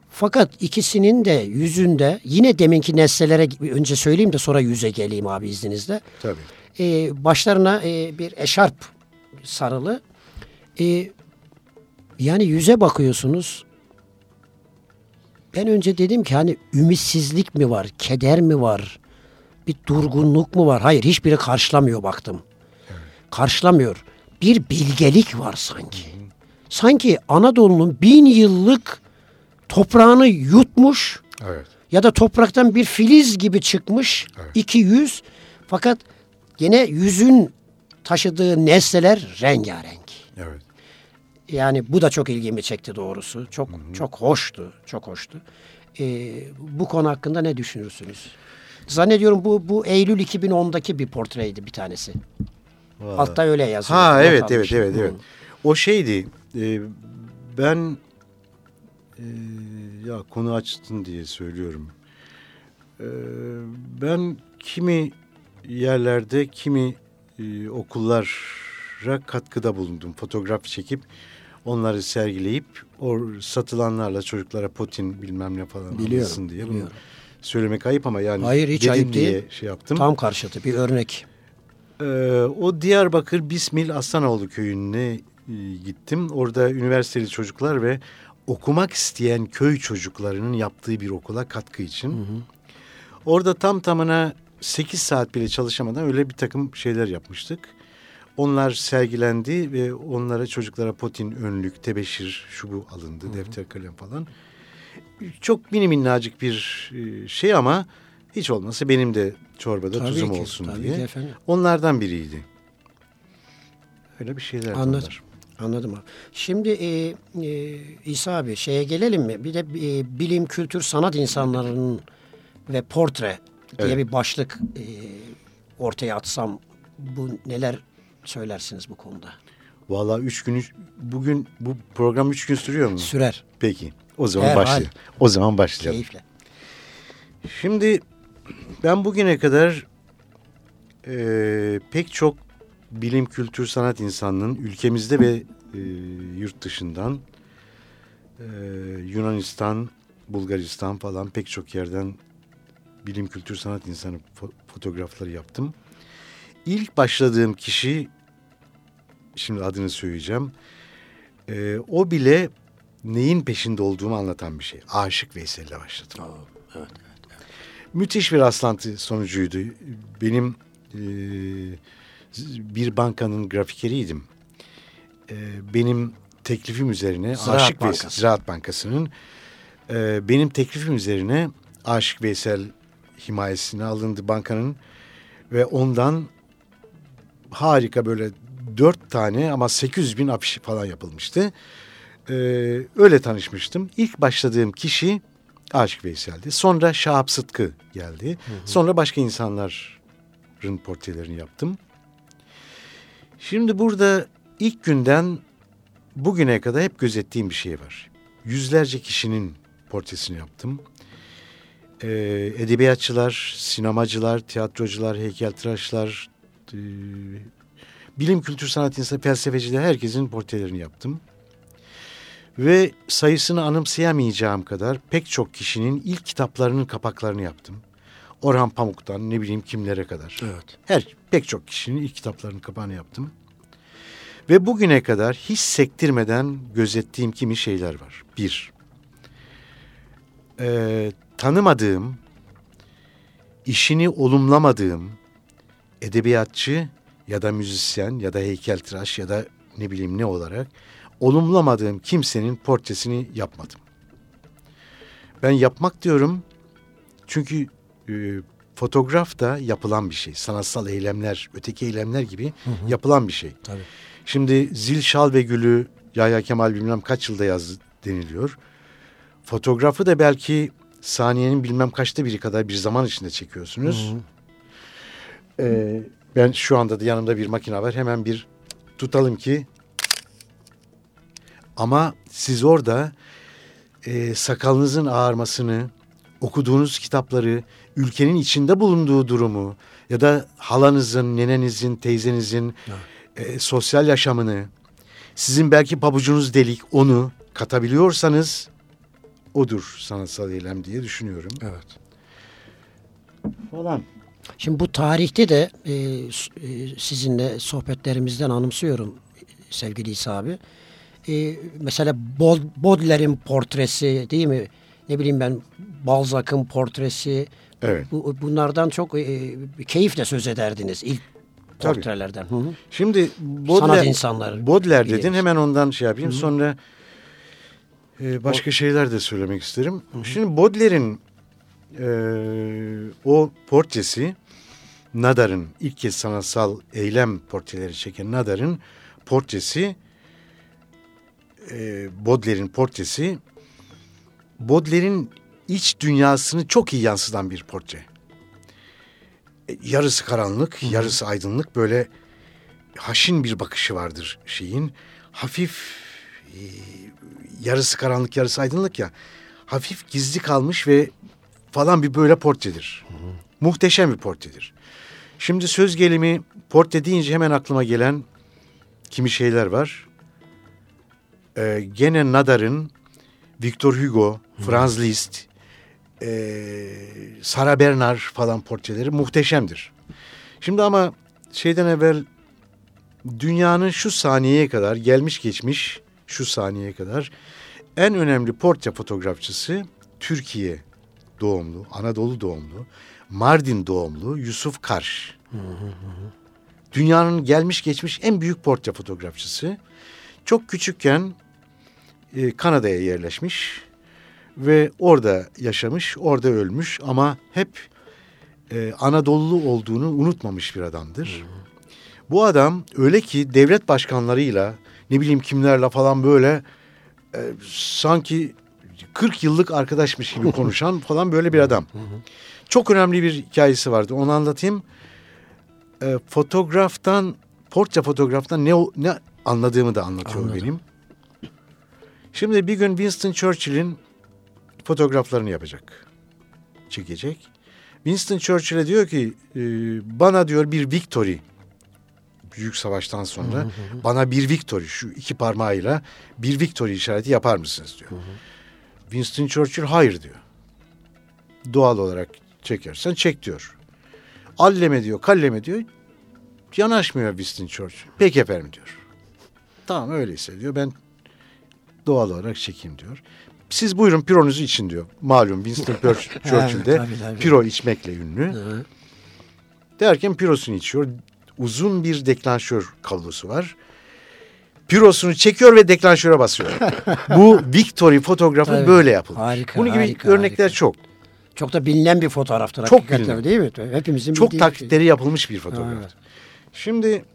Fakat ikisinin de yüzünde yine deminki nesnelere önce söyleyeyim de sonra yüze geleyim abi izninizle. Tabii. Ee, başlarına e, bir eşarp sarılı. Ee, yani yüze bakıyorsunuz. Ben önce dedim ki hani ümitsizlik mi var, keder mi var, bir durgunluk mu var? Hayır hiçbiri karşılamıyor baktım. Evet. Karşılamıyor. Bir bilgelik var sanki. Sanki Anadolu'nun bin yıllık toprağını yutmuş. Evet. Ya da topraktan bir filiz gibi çıkmış. Evet. iki yüz. Fakat yine yüzün taşıdığı nesneler rengarenk. Evet. Yani bu da çok ilgimi çekti doğrusu. Çok hı hı. çok hoştu. Çok hoştu. Ee, bu konu hakkında ne düşünürsünüz? Zannediyorum bu bu Eylül 2010'daki bir portreydi bir tanesi. Vallahi. Altta öyle yazıyor. Ha evet evet evet evet. O şeydi. E, ben e, ya konu açtın diye söylüyorum. E, ben kimi yerlerde kimi e, okullara katkıda bulundum. Fotoğraf çekip onları sergileyip o satılanlarla çocuklara potin bilmem ne falan biliyorum, diye biliyorum. bunu söylemek ayıp ama yani Hayır hiç ayıp diye değil. şey yaptım. Tam karşıtı bir örnek. Ee, o Diyarbakır Bismil Aslanoğlu köyüne e, gittim. Orada üniversiteli çocuklar ve okumak isteyen köy çocuklarının yaptığı bir okula katkı için. Hı hı. Orada tam tamına 8 saat bile çalışamadan öyle bir takım şeyler yapmıştık. Onlar sergilendi ve onlara çocuklara potin, önlük, tebeşir, şu bu alındı, hı hı. defter kalem falan. Çok mini minnacık bir e, şey ama hiç olmazsa benim de çorbada tabii tuzum ki, olsun tabii diye. Ki Onlardan biriydi. Öyle bir şeyler. Anladım. Onlar. Anladım abi. Şimdi e, e, İsa abi şeye gelelim mi? Bir de e, bilim, kültür, sanat insanlarının ve portre diye evet. bir başlık e, ortaya atsam bu neler söylersiniz bu konuda? Valla üç gün, bugün bu program üç gün sürüyor mu? Sürer. Peki. O zaman başlayalım. O zaman başlayalım. Keyifle. Şimdi ben bugüne kadar e, pek çok bilim, kültür, sanat insanının ülkemizde ve e, yurt dışından e, Yunanistan, Bulgaristan falan pek çok yerden bilim, kültür, sanat insanı fo fotoğrafları yaptım. İlk başladığım kişi, şimdi adını söyleyeceğim, e, o bile neyin peşinde olduğumu anlatan bir şey. Aşık Veysel'le başladım. Aa, evet, evet, evet. Müthiş bir rastlantı sonucuydu. Benim e, bir bankanın grafikeriydim. E, benim teklifim üzerine Ziraat Aşık Bankası. Veysel, Ziraat Bankası'nın e, benim teklifim üzerine Aşık Veysel himayesine alındı bankanın ve ondan harika böyle dört tane ama 800 bin afiş falan yapılmıştı. Ee, öyle tanışmıştım. İlk başladığım kişi Aşık Veysel'di. Sonra Şahap Sıtkı geldi. Hı hı. Sonra başka insanların portrelerini yaptım. Şimdi burada ilk günden bugüne kadar hep gözettiğim bir şey var. Yüzlerce kişinin portresini yaptım. Ee, edebiyatçılar, sinemacılar, tiyatrocular, heykeltıraşlar, e, bilim, kültür, sanat insanı, felsefeciler herkesin portrelerini yaptım. Ve sayısını anımsayamayacağım kadar pek çok kişinin ilk kitaplarının kapaklarını yaptım. Orhan Pamuk'tan ne bileyim kimlere kadar. Evet. Her pek çok kişinin ilk kitaplarının kapağını yaptım. Ve bugüne kadar hiç sektirmeden gözettiğim kimi şeyler var. Bir, e, tanımadığım, işini olumlamadığım edebiyatçı ya da müzisyen ya da heykeltıraş ya da ne bileyim ne olarak olumlamadığım kimsenin portresini yapmadım. Ben yapmak diyorum çünkü e, fotoğraf da yapılan bir şey. Sanatsal eylemler, öteki eylemler gibi hı hı. yapılan bir şey. Tabii. Şimdi Zil Şal ve Gül'ü Yahya Kemal bilmem kaç yılda yazdı deniliyor. Fotoğrafı da belki saniyenin bilmem kaçta biri kadar bir zaman içinde çekiyorsunuz. Hı hı. Ee, ben şu anda da yanımda bir makine var. Hemen bir tutalım ki. Ama siz orada e, sakalınızın ağarmasını, okuduğunuz kitapları, ülkenin içinde bulunduğu durumu ya da halanızın, nenenizin, teyzenizin e, sosyal yaşamını, sizin belki pabucunuz delik onu katabiliyorsanız odur sanatsal eylem diye düşünüyorum. Evet. Falan. Şimdi bu tarihte de e, e, sizinle sohbetlerimizden anımsıyorum sevgili İsa abi. E, mesela Baudelaire'in portresi değil mi? Ne bileyim ben Balzac'ın portresi. Evet. Bu, bunlardan çok e, keyifle söz ederdiniz ilk Tabii. portrelerden. Hı -hı. Şimdi Baudelaire, Sanat insanları. Baudelaire dedin hemen ondan şey yapayım. Hı -hı. Sonra e, başka o, şeyler de söylemek isterim. Hı -hı. Şimdi Baudelaire'in e, o portresi Nadar'ın ilk kez sanatsal eylem portreleri çeken Nadar'ın portresi e, Baudelaire'in portresi Baudelaire'in iç dünyasını çok iyi yansıtan bir portre. E, yarısı karanlık, Hı. yarısı aydınlık böyle haşin bir bakışı vardır şeyin. Hafif e, yarısı karanlık, yarısı aydınlık ya. Hafif gizli kalmış ve falan bir böyle portredir. Hı. Muhteşem bir portredir. Şimdi söz gelimi portre deyince hemen aklıma gelen kimi şeyler var. Ee, gene Nadar'ın Victor Hugo, Franz Liszt, e, Sarah Bernard falan portreleri muhteşemdir. Şimdi ama şeyden evvel dünyanın şu saniyeye kadar gelmiş geçmiş şu saniyeye kadar en önemli portre fotoğrafçısı Türkiye doğumlu, Anadolu doğumlu, Mardin doğumlu Yusuf Karş. Dünyanın gelmiş geçmiş en büyük portre fotoğrafçısı. Çok küçükken e, Kanada'ya yerleşmiş ve orada yaşamış, orada ölmüş ama hep e, Anadolu olduğunu unutmamış bir adamdır. Bu adam öyle ki devlet başkanlarıyla ne bileyim kimlerle falan böyle e, sanki 40 yıllık arkadaşmış gibi konuşan (laughs) falan böyle bir adam. Çok önemli bir hikayesi vardı. Onu anlatayım. E, fotoğraftan, portre fotoğraftan ne ne anladığımı da anlatıyor Anladım. benim. Şimdi bir gün Winston Churchill'in fotoğraflarını yapacak. Çekecek. Winston Churchill'e diyor ki e, bana diyor bir victory büyük savaştan sonra bana bir victory şu iki parmağıyla bir victory işareti yapar mısınız diyor. Winston Churchill hayır diyor. Doğal olarak çekersen çek diyor. Alleme diyor, kalleme diyor. Yanaşmıyor Winston Churchill. Peki efendim diyor. Tamam öyleyse diyor. Ben doğal olarak çekeyim diyor. Siz buyurun pironuzu için diyor. Malum Winston (laughs) Churchill'de evet, tabii, tabii. piro içmekle ünlü. Evet. Derken pirosunu içiyor. Uzun bir deklanşör kablosu var. Pirosunu çekiyor ve deklanşöre basıyor. (laughs) Bu Victory fotoğrafı tabii. böyle yapılmış. Harika, Bunun gibi harika, örnekler harika. çok. Çok da bilinen bir fotoğraftır. Çok bilinen. Değil mi? Hepimizin Çok taklitleri şey. yapılmış bir fotoğraf. Evet. Şimdi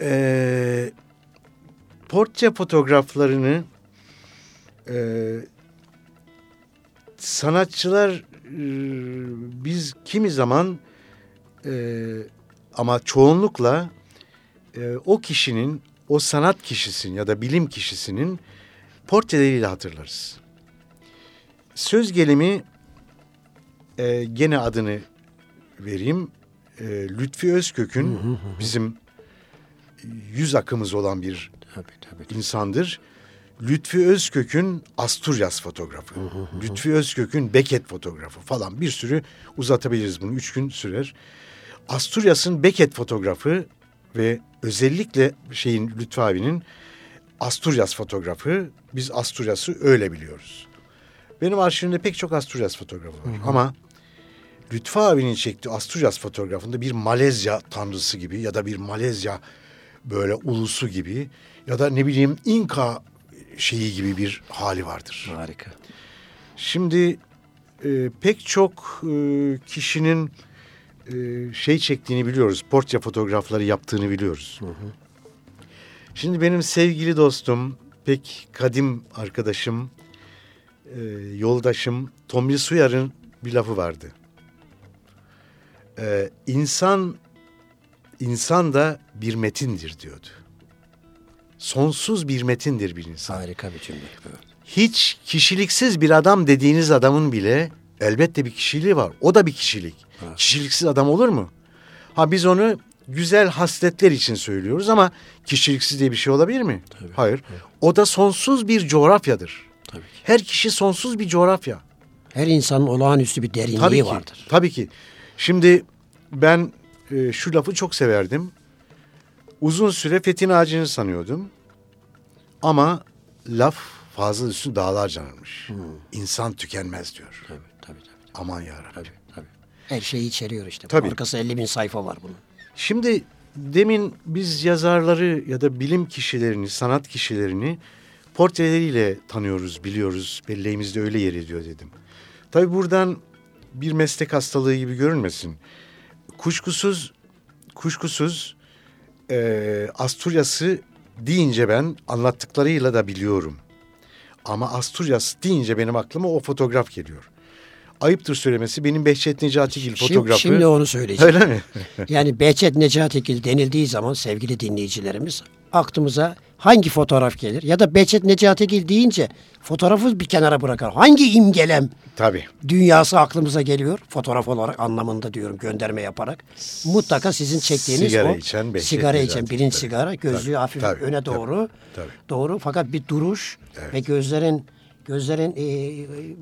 e, portre fotoğraflarını e, sanatçılar e, biz kimi zaman e, ama çoğunlukla e, o kişinin o sanat kişisinin ya da bilim kişisinin portreleriyle hatırlarız. Söz gelimi e, gene adını vereyim. E, Lütfi Özkök'ün bizim yüz akımız olan bir tabii, tabii. insandır. Lütfi Özkök'ün Asturyas fotoğrafı, Lütfi Özkök'ün Beckett fotoğrafı falan bir sürü uzatabiliriz bunu. Üç gün sürer. Asturyas'ın Beckett fotoğrafı ve özellikle şeyin Lütfi abinin Asturyas fotoğrafı. Biz Asturyas'ı öyle biliyoruz. Benim arşivimde pek çok Asturyas fotoğrafı var. Hı hı. Ama Lütfü abinin çektiği Asturyas fotoğrafında bir Malezya tanrısı gibi ya da bir Malezya böyle ulusu gibi ya da ne bileyim İnka şeyi gibi bir hali vardır. Harika. Şimdi e, pek çok e, kişinin e, şey çektiğini biliyoruz. Portre fotoğrafları yaptığını biliyoruz. Şimdi benim sevgili dostum, pek kadim arkadaşım, e, yoldaşım Tommy Suyar'ın bir lafı vardı. E, insan insan da bir metindir diyordu. Sonsuz bir metindir bir insan. Harika bir cümle. Evet. Hiç kişiliksiz bir adam dediğiniz adamın bile elbette bir kişiliği var. O da bir kişilik. Evet. Kişiliksiz adam olur mu? Ha biz onu güzel hasletler için söylüyoruz ama kişiliksiz diye bir şey olabilir mi? Tabii. Hayır. O da sonsuz bir coğrafyadır. Tabii ki. Her kişi sonsuz bir coğrafya. Her insanın olağanüstü bir derinliği Tabii ki. vardır. Tabii ki. Şimdi ben e, şu lafı çok severdim. Uzun süre Fethin ağacını sanıyordum. Ama laf fazla üstü dağlar canırmış. İnsan tükenmez diyor. Tabii tabii tabii. Aman yarabbim. tabii, tabii. Her şeyi içeriyor işte. Tabii. Arkası 50 bin sayfa var bunun. Şimdi demin biz yazarları ya da bilim kişilerini, sanat kişilerini portreleriyle tanıyoruz, biliyoruz. Belleğimizde öyle yer ediyor dedim. Tabii buradan bir meslek hastalığı gibi görünmesin. Kuşkusuz, kuşkusuz eee Asturyas'ı deyince ben anlattıklarıyla da biliyorum. Ama Asturyas deyince benim aklıma o fotoğraf geliyor. Ayıptır söylemesi benim Behçet Necatigil Şimdi, fotoğrafı. şimdi onu söyleyeceğim. Öyle mi? (laughs) Yani Behçet Necatigil denildiği zaman sevgili dinleyicilerimiz aklımıza hangi fotoğraf gelir? Ya da Behçet Necatigil deyince fotoğrafı bir kenara bırakar. Hangi imgelem Tabii. dünyası aklımıza geliyor? Fotoğraf olarak anlamında diyorum gönderme yaparak. Mutlaka sizin çektiğiniz Sigara o içen Behçet sigara içen Necatigil, birinci tabii. sigara gözlüğü Tabii, hafif tabii, öne doğru. tabii. Doğru fakat bir duruş Evet. ve gözlerin gözlerin e,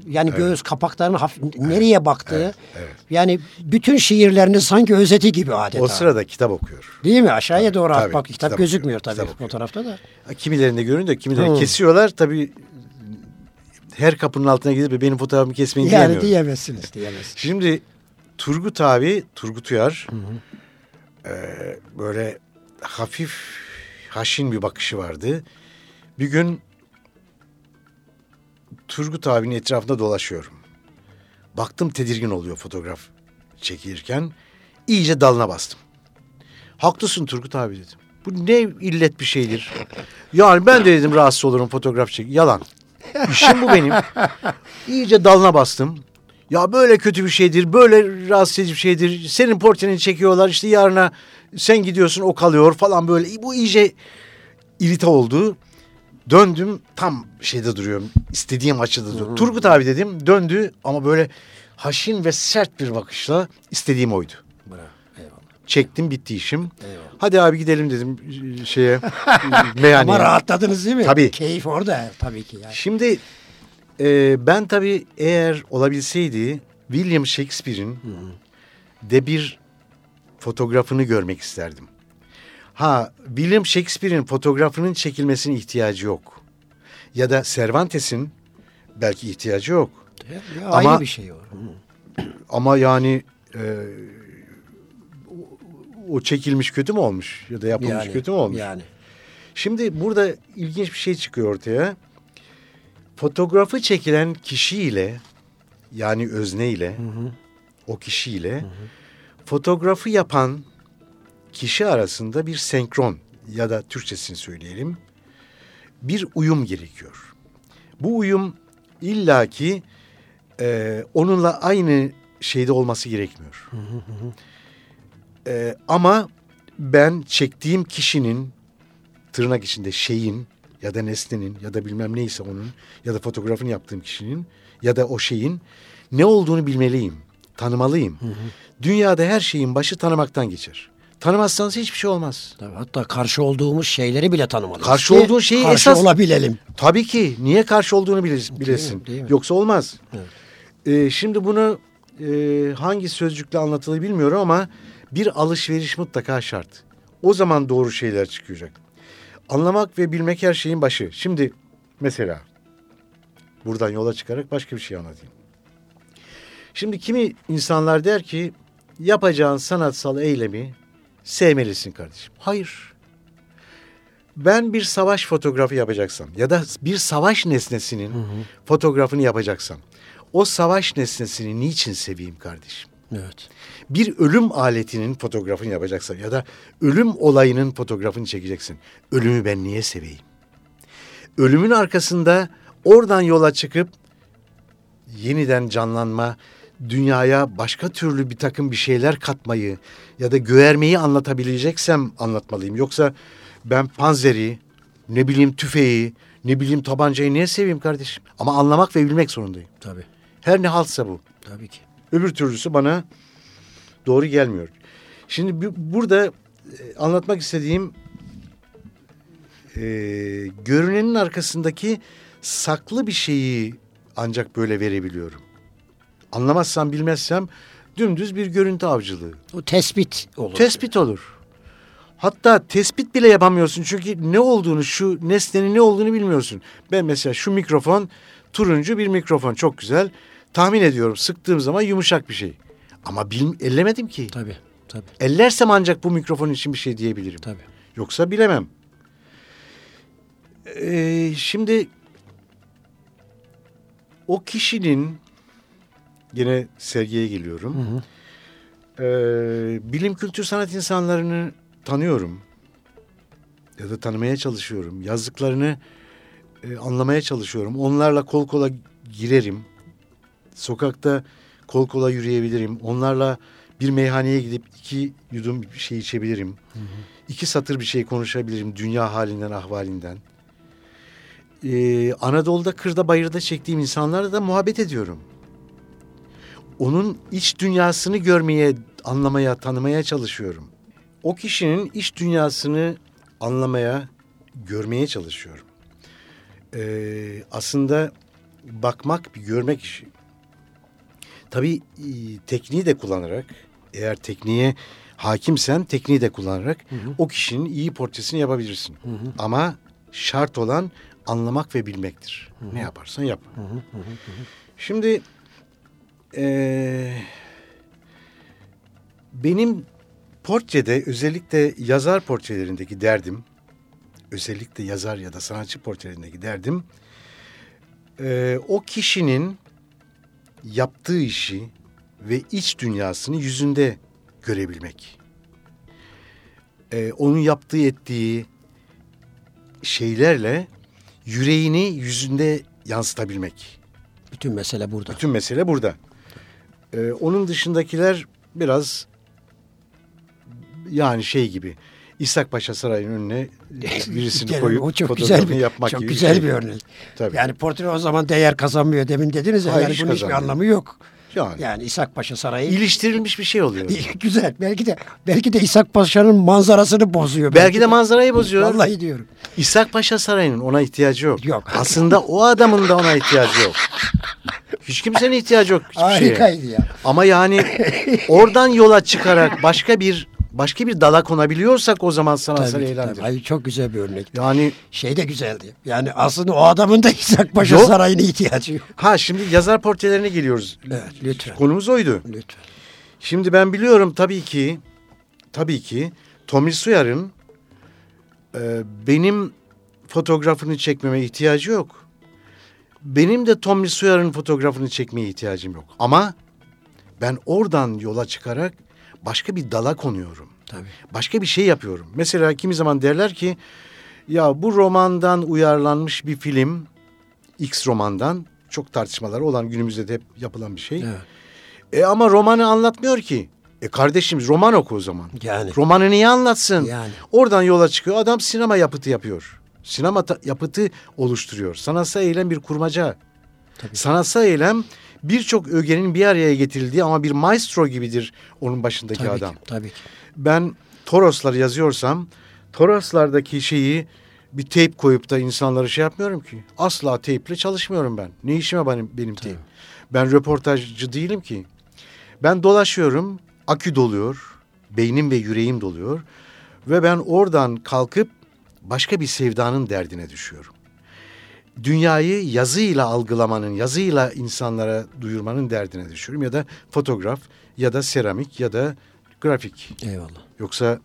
yani göz kapaklarının hafif, nereye baktığı evet. yani bütün şiirlerinin sanki özeti gibi adeta. O sırada kitap okuyor. Değil mi? Aşağıya Tabii, doğru tabii, bak kitap, kitap gözükmüyor okuyor, tabii kitap fotoğrafta da. Kimilerinde görünüyor, kimilerinde Hı. kesiyorlar. Tabii her kapının altına gidip benim fotoğrafımı kesmeyin Yani diyemiyorum. diyemezsiniz, diyemezsiniz. Şimdi Turgut abi, Turgut Uyar e, böyle hafif haşin bir bakışı vardı. Bir gün Turgut abinin etrafında dolaşıyorum. Baktım tedirgin oluyor fotoğraf çekilirken. İyice dalına bastım. Haklısın Turgut abi dedim. Bu ne illet bir şeydir. Yani ben de dedim rahatsız olurum fotoğraf çek. Yalan. İşim bu benim. İyice dalına bastım. Ya böyle kötü bir şeydir, böyle rahatsız edici bir şeydir. Senin portreni çekiyorlar işte yarına sen gidiyorsun o kalıyor falan böyle. Bu iyice irite oldu. Döndüm tam şeyde duruyorum. istediğim açıda duruyorum. Turgut abi dedim döndü ama böyle haşin ve sert bir bakışla istediğim oydu. Bravo. Eyvallah. Çektim bitti işim. Eyvallah. Hadi abi gidelim dedim şeye (laughs) meyhaneye. Ama rahatladınız değil mi? Tabii. Keyif orada tabii ki. Yani. Şimdi e, ben tabii eğer olabilseydi William Shakespeare'in de bir fotoğrafını görmek isterdim. Ha William Shakespeare'in fotoğrafının çekilmesine ihtiyacı yok. Ya da Cervantes'in belki ihtiyacı yok. Ya, Ama- ayrı bir şey. Hı. (clears throat) Ama yani e, o- çekilmiş kötü mü olmuş ya da yapılmış Yani, kötü mü olmuş? Yani. Şimdi burada ilginç bir şey çıkıyor ortaya. Fotoğrafı çekilen kişiyle yani özneyle o kişiyle fotoğrafı yapan kişi arasında bir senkron ya da Türkçesini söyleyelim bir uyum gerekiyor. Bu uyum illaki e, onunla aynı şeyde olması gerekmiyor. E, ama ben çektiğim kişinin tırnak içinde şeyin ya da nesnenin ya da bilmem neyse onun ya da fotoğrafını yaptığım kişinin ya da o şeyin ne olduğunu bilmeliyim, tanımalıyım. Dünyada her şeyin başı tanımaktan geçer. Tanımazsanız hiçbir şey olmaz. Tabii, hatta karşı olduğumuz şeyleri bile tanımalıyız. Karşı ki olduğun şeyi karşı esas- olabilelim. Tabii ki niye karşı olduğunu bilesin. bilesin. değil mi? Yoksa olmaz. Evet. Ee, şimdi bunu e, hangi sözcükle anlatılır bilmiyorum ama bir alışveriş mutlaka şart. O zaman doğru şeyler çıkacak. Anlamak ve bilmek her şeyin başı. Şimdi mesela buradan yola çıkarak başka bir şey anlatayım. Şimdi kimi insanlar der ki yapacağın sanatsal eylemi sevmelisin kardeşim. Hayır. Ben bir savaş fotoğrafı yapacaksam ya da bir savaş nesnesinin fotoğrafını yapacaksam o savaş nesnesini niçin seveyim kardeşim? Evet. Bir ölüm aletinin fotoğrafını yapacaksam ya da ölüm olayının fotoğrafını çekeceksin. Ölümü ben niye seveyim? Ölümün arkasında oradan yola çıkıp yeniden canlanma, dünyaya başka türlü bir takım bir şeyler katmayı ya da göğermeyi anlatabileceksem anlatmalıyım. Yoksa ben panzeri, ne bileyim tüfeği, ne bileyim tabancayı niye seveyim kardeşim? Ama anlamak ve bilmek zorundayım. Tabii. Her ne haltsa bu. Tabii ki. Öbür türlüsü bana doğru gelmiyor. Şimdi bu- burada e, anlatmak istediğim e, görünenin arkasındaki saklı bir şeyi ancak böyle verebiliyorum. Anlamazsam bilmezsem dümdüz bir görüntü avcılığı. O tespit olur. Tespit olur. Hatta tespit bile yapamıyorsun çünkü ne olduğunu şu nesnenin ne olduğunu bilmiyorsun. Ben mesela şu mikrofon turuncu bir mikrofon çok güzel. Tahmin ediyorum sıktığım zaman yumuşak bir şey. Ama bil, ellemedim ki. Tabii. Tabii. Ellersem ancak bu mikrofon için bir şey diyebilirim. Tabii. Yoksa bilemem. Ee, şimdi o kişinin yine sergiye geliyorum. Ee, bilim kültür sanat insanlarını tanıyorum. Ya da tanımaya çalışıyorum. Yazdıklarını e, anlamaya çalışıyorum. Onlarla kol kola girerim. Sokakta kol kola yürüyebilirim. Onlarla bir meyhaneye gidip iki yudum bir şey içebilirim. İki satır bir şey konuşabilirim dünya halinden, ahvalinden. Ee, Anadolu'da, kırda, bayırda çektiğim insanlarla da muhabbet ediyorum. Onun iç dünyasını görmeye, anlamaya, tanımaya çalışıyorum. O kişinin iç dünyasını anlamaya, görmeye çalışıyorum. Ee, aslında bakmak bir görmek işi. Tabii e, tekniği de kullanarak, eğer tekniğe hakimsen tekniği de kullanarak o kişinin iyi portresini yapabilirsin. Ama şart olan anlamak ve bilmektir. Ne yaparsan yap. Şimdi eee, benim portrede özellikle yazar portrelerindeki derdim, özellikle yazar ya da sanatçı portrelerindeki derdim, eee, o kişinin yaptığı işi ve iç dünyasını yüzünde görebilmek. Ee, onun yaptığı ettiği şeylerle yüreğini yüzünde yansıtabilmek. Bütün mesele burada. Bütün mesele burada. Ee, onun dışındakiler biraz yani şey gibi İshak Paşa Sarayı'nın önüne (laughs) birisini Yani koyup o çok güzel bir, yapmak çok gibi güzel şey. bir örnek. Tabii. Yani portre o zaman değer kazanmıyor demin dediniz ya. Hayır, yani bunun hiçbir anlamı yok. Yani. Yani İshak Paşa Sarayı İliştirilmiş bir şey oluyor. (laughs) güzel. Belki de belki de İshak Paşa'nın manzarasını bozuyor. Belki de manzarayı bozuyor. Vallahi diyorum. İshak Paşa Sarayı'nın ona ihtiyacı yok. Yok. Aslında o adamın da ona ihtiyacı yok. (laughs) Hiç kimsenin ihtiyacı yok hiçbir şeye. Harikaydı ya. Ama yani (laughs) oradan yola çıkarak başka bir başka bir dala konabiliyorsak o zaman sanatsal Tabii, eylemdir. tabii. Ay, çok güzel bir örnek. Yani Şey de güzeldi. Yani aslında o adamın da İshak Paşa Yok. Sarayı'na ihtiyacı yok. ha şimdi yazar portrelerine geliyoruz. Evet, lütfen. Konumuz oydu. Lütfen. Şimdi ben biliyorum tabii ki tabii ki Tommy Sawyer'ın e, benim fotoğrafını çekmeme ihtiyacı yok. Benim de Tommy Sawyer'ın fotoğrafını çekmeye ihtiyacım yok. Ama ben oradan yola çıkarak başka bir dala konuyorum. Tabii. Başka bir şey yapıyorum. Mesela kimi zaman derler ki ya bu romandan uyarlanmış bir film X romandan çok tartışmaları olan günümüzde de hep yapılan bir şey. Evet. E ama romanı anlatmıyor ki. E kardeşim roman oku o zaman. Yani. Romanı niye anlatsın? Yani. Oradan yola çıkıyor. Adam sinema yapıtı yapıyor. Sinema yapıtı oluşturuyor. Sanatsal eylem bir kurmaca. Sanatsal eylem birçok ögenin bir araya getirildiği ama bir maestro gibidir onun başındaki Tabii adam. ki. Tabii ki. Ben Toroslar yazıyorsam Toroslardaki şeyi bir teyp koyup da insanları şey yapmıyorum ki. Asla teyple çalışmıyorum ben. Ne işime benim, benim teyp? Ben röportajcı değilim ki. Ben dolaşıyorum, akü doluyor, beynim ve yüreğim doluyor ve ben oradan kalkıp başka bir sevdanın derdine düşüyorum. Dünyayı yazıyla algılamanın, yazıyla insanlara duyurmanın derdine düşüyorum ya da fotoğraf ya da seramik ya da grafik. Eyvallah. Yoksa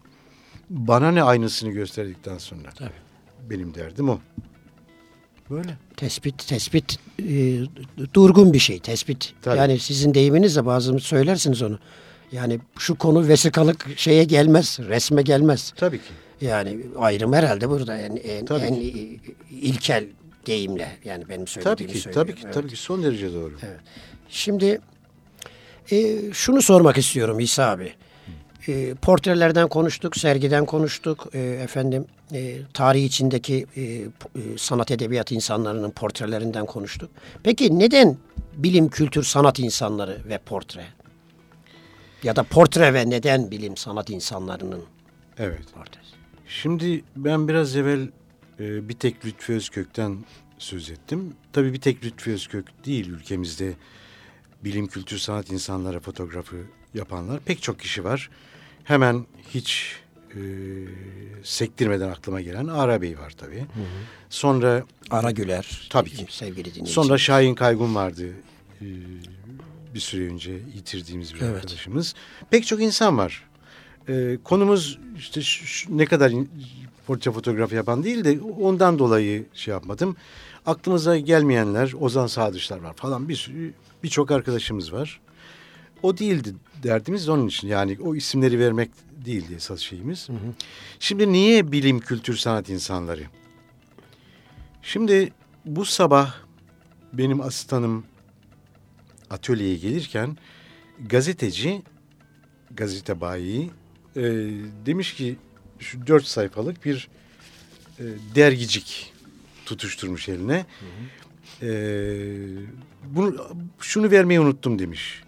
bana ne aynısını gösterdikten sonra. Tabii. benim derdim o. Böyle. Tespit, tespit e, durgun bir şey. Tespit. Tabii. Yani sizin deyiminizle bazı söylersiniz onu. Yani şu konu vesikalık şeye gelmez, resme gelmez. Tabii ki. Yani ayrım herhalde burada en, en, Tabii en ki. ilkel deyimle yani benim söylediğimi Tabii ki, söylüyorum. tabii ki, Evet. tabii ki son derece doğru. Şimdi e, şunu sormak istiyorum İsa abi. E, portrelerden konuştuk, sergiden konuştuk. E, efendim e, tarih içindeki e, e, sanat edebiyat insanlarının portrelerinden konuştuk. Peki neden bilim, kültür, sanat insanları ve portre? Ya da portre ve neden bilim, sanat insanlarının Evet. portresi? Şimdi ben biraz evvel e, bir tek Lütfü Özkök'ten söz ettim. Tabii bir tek Lütfü Özkök değil ülkemizde bilim, kültür, sanat insanlara fotoğrafı yapanlar pek çok kişi var. Hemen hiç e, sektirmeden aklıma gelen Ara Bey var tabii. Sonra Ara Güler. Tabii ki. Sevgili dinleyici. Sonra Şahin Kaygun vardı. e, bir süre önce yitirdiğimiz bir Evet. arkadaşımız. Pek çok insan var. E, konumuz işte şu- ne kadar portre fotoğrafı yapan değil de ondan dolayı şey yapmadım. Aklımıza gelmeyenler, Ozan Sadışlar var falan bir sürü birçok arkadaşımız var. O değildi derdimiz de onun için yani o isimleri vermek değildi esas şeyimiz. Şimdi niye bilim, kültür, sanat insanları? Şimdi bu sabah benim asistanım atölyeye gelirken gazeteci, gazete bayi e, demiş ki şu dört sayfalık bir e, dergicik tutuşturmuş eline. E, bunu şunu vermeyi unuttum demiş.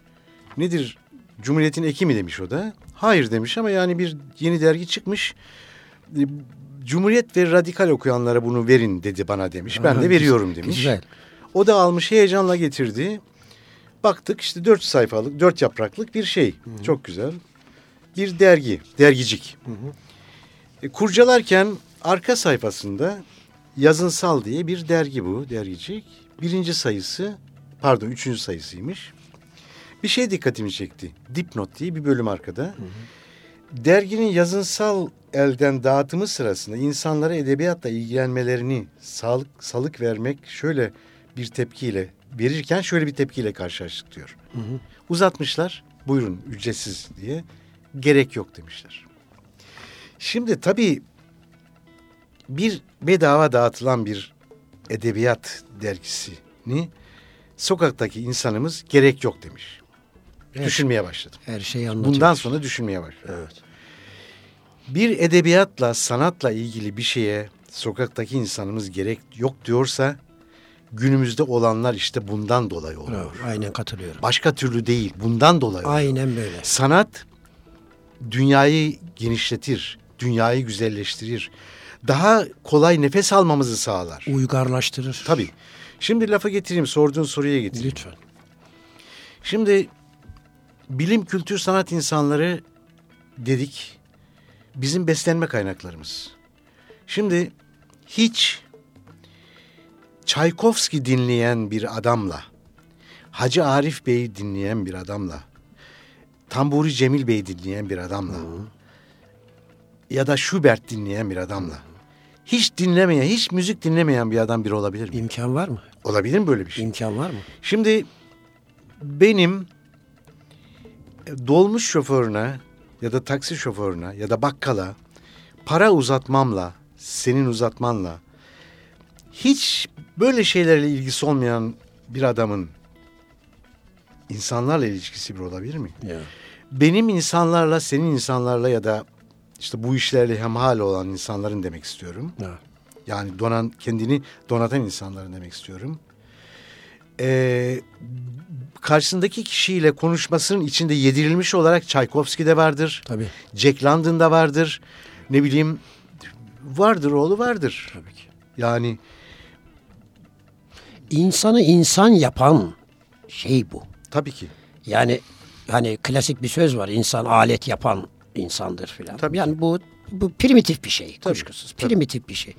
Nedir? Cumhuriyet'in eki mi demiş o da. Hayır demiş ama yani bir yeni dergi çıkmış. E, Cumhuriyet ve radikal okuyanlara bunu verin dedi bana demiş. Ben de veriyorum demiş. Güzel. O da almış heyecanla getirdi. Baktık işte dört sayfalık, dört yapraklık bir şey. Çok güzel. Bir dergi, dergicik. E, kurcalarken arka sayfasında yazınsal diye bir dergi bu, dergicik. Birinci sayısı, pardon üçüncü sayısıymış. Bir şey dikkatimi çekti. Dipnot diye bir bölüm arkada. Derginin yazınsal elden dağıtımı sırasında insanlara edebiyatla ilgilenmelerini sağlık, salık vermek şöyle bir tepkiyle verirken şöyle bir tepkiyle karşılaştık diyor. Uzatmışlar buyurun ücretsiz diye gerek yok demişler. Şimdi tabii bir bedava dağıtılan bir edebiyat dergisini sokaktaki insanımız gerek yok demiş. Evet. Düşünmeye başladım. Her şeyi anlatıyor. Bundan sonra düşünmeye başladım. Evet. Bir edebiyatla, sanatla ilgili bir şeye sokaktaki insanımız gerek yok diyorsa günümüzde olanlar işte bundan dolayı oluyor. Bravo, Aynen katılıyorum. Başka türlü değil, bundan dolayı oluyor. Aynen böyle. Sanat dünyayı genişletir, dünyayı güzelleştirir. Daha kolay nefes almamızı sağlar. Uygarlaştırır. Tabii. Şimdi lafa getireyim, sorduğun soruya getireyim. Lütfen. Şimdi bilim, kültür, sanat insanları dedik. Bizim beslenme kaynaklarımız. Şimdi hiç Çaykovski dinleyen bir adamla, Hacı Arif Bey'i dinleyen bir adamla, Tamburi Cemil Bey dinleyen bir adamla ya da Schubert dinleyen bir adamla hiç dinlemeyen, hiç müzik dinlemeyen bir adam biri olabilir mi? İmkan var mı? Olabilir mi böyle bir şey? İmkan var mı? Şimdi benim dolmuş şoförüne ya da taksi şoförüne ya da bakkala para uzatmamla, senin uzatmanla hiç böyle şeylerle ilgisi olmayan bir adamın insanlarla ilişkisi bir olabilir mi? Ya. Benim insanlarla, senin insanlarla ya da işte bu işlerle hemhal olan insanların demek istiyorum. Ya. Yani donan kendini donatan insanların demek istiyorum. Ee, karşısındaki kişiyle konuşmasının içinde yedirilmiş olarak Tchaikovsky de vardır. Tabii. Jack London da vardır. Ne bileyim vardır oğlu vardır. Tabii ki. Yani İnsanı insan yapan şey bu. Tabii ki. Yani hani klasik bir söz var. İnsan alet yapan insandır filan. Tabii yani bu bu primitif bir şey. Tabii, Kuşkusuz. tabii. Primitif bir şey.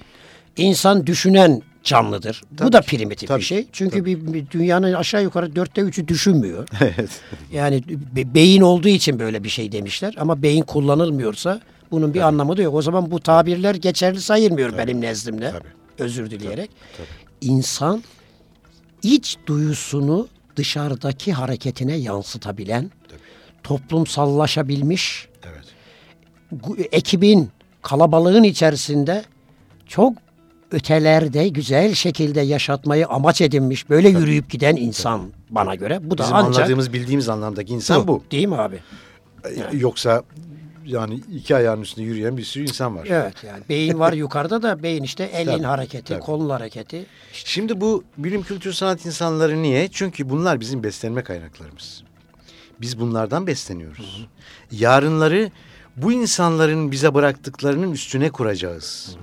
İnsan düşünen canlıdır. bu Tabii da ki, primitif tabii bir şey. Çünkü bir, bir dünyanın aşağı yukarı dörtte üçü düşünmüyor. (laughs) Evet. Yani be- beyin olduğu için böyle bir şey demişler. Ama beyin kullanılmıyorsa Bunun bir anlamı da yok. O zaman bu tabirler geçerli sayılmıyor benim nezdimde. Tabii. Özür dileyerek. Tabii. İnsan iç duyusunu dışarıdaki hareketine yansıtabilen, toplumsallaşabilmiş, Evet. ekibin, kalabalığın içerisinde çok ötelerde güzel şekilde yaşatmayı amaç edinmiş, böyle yürüyüp giden insan bana göre. Bu da Bizim ancak anladığımız, bildiğimiz anlamdaki insan bu. Değil mi abi? Yoksa yani iki ayağının üstünde yürüyen bir sürü insan var. Evet yani beyin var yukarıda da beyin işte (laughs) elin Tabii, hareketi, tabii. kolun hareketi. Şimdi bu bilim kültür sanat insanları niye? Çünkü bunlar bizim beslenme kaynaklarımız. Biz bunlardan besleniyoruz. Yarınları bu insanların bize bıraktıklarının üstüne kuracağız.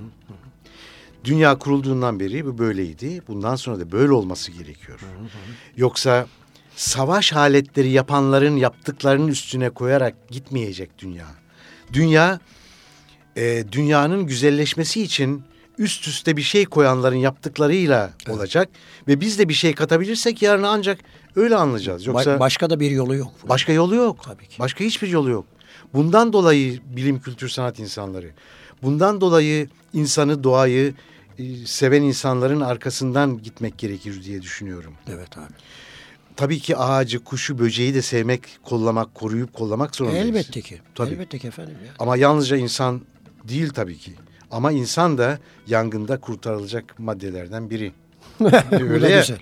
Dünya kurulduğundan beri bu böyleydi. Bundan sonra da böyle olması gerekiyor. Yoksa savaş aletleri yapanların yaptıklarının üstüne koyarak gitmeyecek dünya. Dünya e, dünyanın güzelleşmesi için üst üste bir şey koyanların yaptıklarıyla olacak ve biz de bir şey katabilirsek yarın ancak öyle anlayacağız. Ba- Yoksa başka da bir yolu yok. bunun. başka yolu yok. Tabii ki. Başka hiçbir yolu yok. Bundan dolayı bilim kültür sanat insanları, bundan dolayı insanı doğayı e, seven insanların arkasından gitmek gerekir diye düşünüyorum. Evet abi. Tabii ki ağacı, kuşu, böceği de sevmek, kollamak, koruyup kollamak zorundayız. Elbette ki. Tabii. Elbette ki efendim ya. Ama yalnızca insan değil tabii ki. Ama insan da yangında kurtarılacak maddelerden biri. (laughs) Bu da Öyle ya. güzel.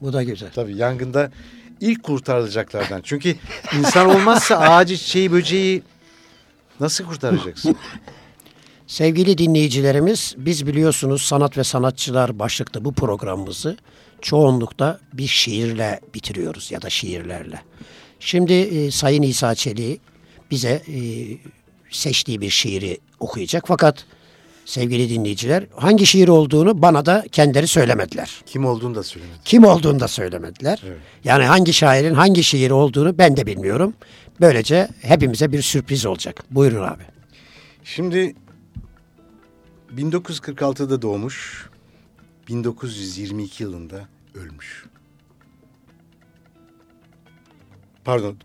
Bu da güzel. Tabii yangında ilk kurtarılacaklardan. Çünkü insan olmazsa (laughs) ağacı, çiçeği, böceği nasıl kurtaracaksın? (laughs) Sevgili dinleyicilerimiz, biz biliyorsunuz sanat ve sanatçılar başlıklı bu programımızı çoğunlukla bir şiirle bitiriyoruz ya da şiirlerle. Şimdi e, Sayın İsa Çelik bize e, seçtiği bir şiiri okuyacak. Fakat sevgili dinleyiciler hangi şiir olduğunu bana da kendileri söylemediler. Kim olduğunu da söylemedi. Kim olduğunu da söylemediler. Evet. Yani hangi şairin hangi şiiri olduğunu ben de bilmiyorum. Böylece hepimize bir sürpriz olacak. Buyurun abi. Şimdi 1946'da doğmuş, 1922 yılında ölmüş. Pardon,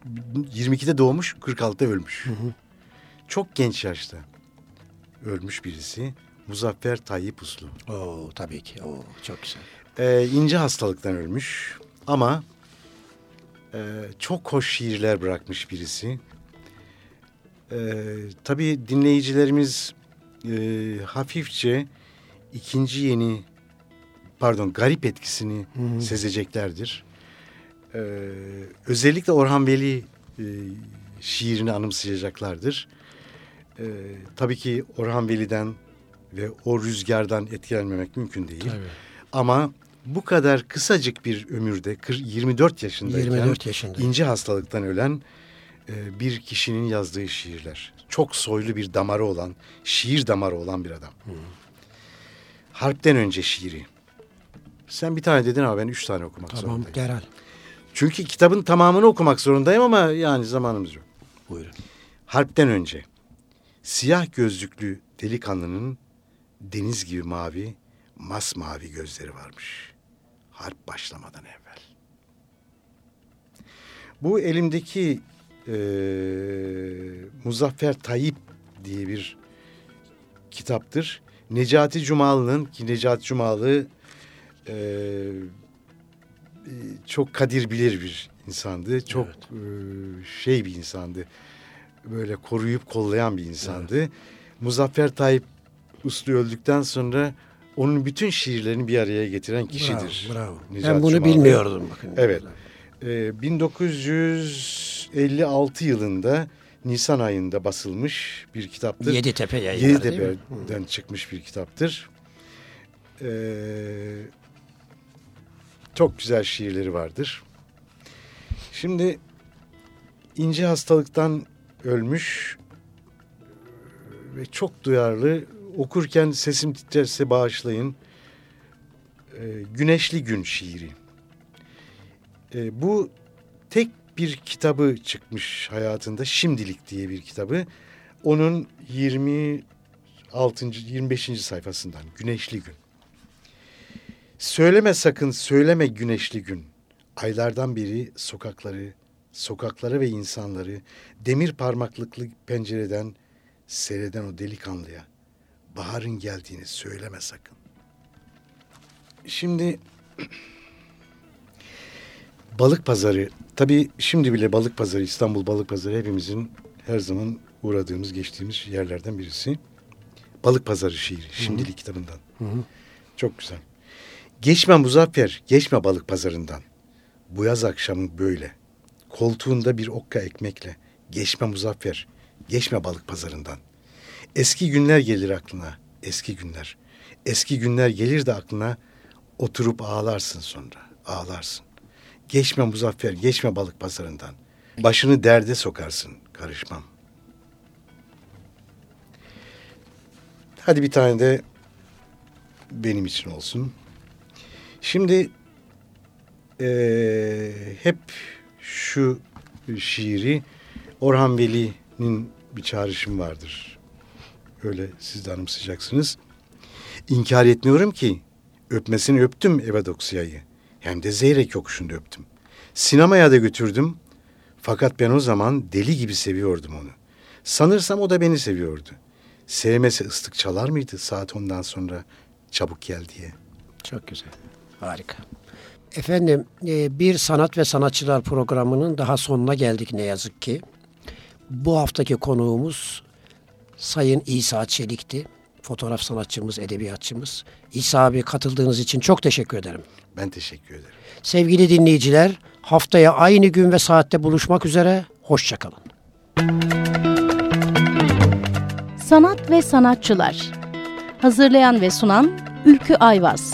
22'de doğmuş, 46'da ölmüş. Çok genç yaşta ölmüş birisi. Muzaffer Tayyip Uslu. Oo tabii ki. Oo çok güzel. Ee, ince hastalıktan ölmüş ama e, çok hoş şiirler bırakmış birisi. Ee, tabii dinleyicilerimiz e, hafifçe ikinci yeni pardon garip etkisini sezeceklerdir. Ee, özellikle Orhan Veli e, şiirini anımsayacaklardır. Ee, tabii ki Orhan Veli'den ve o rüzgardan etkilenmemek mümkün değil. Ama bu kadar kısacık bir ömürde kır- 24 yaşındayken 24 yaşında. ince hastalıktan ölen e, bir kişinin yazdığı şiirler. Çok soylu bir damarı olan, şiir damarı olan bir adam. Harpten önce şiiri. Sen bir tane dedin ama ben üç tane okumak Tamam zorundayım. derhal. Çünkü kitabın tamamını okumak zorundayım ama yani zamanımız yok. Buyurun. Harpten önce siyah gözlüklü delikanlının deniz gibi mavi, masmavi gözleri varmış. Harp başlamadan evvel. Bu elimdeki eee, Muzaffer Tayyip diye bir kitaptır. Necati Cumalı'nın ki Necati Cumalı e, çok kadir bilir bir insandı. Çok eee, şey bir insandı. Böyle koruyup kollayan bir insandı. Muzaffer Tayyip Uslu öldükten sonra onun bütün şiirlerini bir araya getiren kişidir. Bravo. bravo. Ben bunu Cumalı. bilmiyordum bakın. Evet. Ee, 1956 yılında Nisan ayında basılmış bir kitaptır. Yeditepe yayınları? Yeditepe'den çıkmış bir kitaptır. Ee, çok güzel şiirleri vardır. Şimdi ince hastalıktan ölmüş ve çok duyarlı. Okurken sesim titrerse bağışlayın. Ee, Güneşli Gün şiiri. Ee, bu tek bir kitabı çıkmış hayatında. Şimdilik diye bir kitabı. Onun 26. 25. sayfasından Güneşli Gün. Söyleme sakın söyleme güneşli gün. Aylardan beri sokakları, sokakları ve insanları demir parmaklıklı pencereden seyreden o delikanlıya baharın geldiğini söyleme sakın. Şimdi (clears throat) balık pazarı tabii şimdi bile balık pazarı İstanbul Balık Pazarı hepimizin her zaman uğradığımız geçtiğimiz yerlerden birisi. Balık pazarı şiiri şimdilik kitabından. Çok güzel. Geçme Muzaffer, geçme balık pazarından. Bu yaz akşamı böyle. Koltuğunda bir okka ekmekle. Geçme Muzaffer, geçme balık pazarından. Eski günler gelir aklına, eski günler. Eski günler gelir de aklına, oturup ağlarsın sonra, ağlarsın. Geçme Muzaffer, geçme balık pazarından. Başını derde sokarsın, karışmam. Hadi bir tane de benim için olsun. Şimdi eee, hep şu şiiri Orhan Veli'nin bir çağrışım vardır. Öyle siz de anımsayacaksınız. İnkar etmiyorum ki öpmesini öptüm Evadoksiya'yı. Hem de Zeyrek yokuşunda öptüm. Sinemaya da götürdüm. Fakat ben o zaman deli gibi seviyordum onu. Sanırsam o da beni seviyordu. Sevmese ıslık çalar mıydı saat ondan sonra çabuk gel diye. Çok güzel. Harika. Efendim e, bir sanat ve sanatçılar programının daha sonuna geldik ne yazık ki. Bu haftaki konuğumuz Sayın İsa Çelik'ti. Fotoğraf sanatçımız, edebiyatçımız. İsa abi katıldığınız için çok teşekkür ederim. Ben teşekkür ederim. Sevgili dinleyiciler, haftaya aynı gün ve saatte buluşmak üzere. Hoşçakalın. Sanat ve sanatçılar. Hazırlayan ve sunan Ülkü Ayvaz.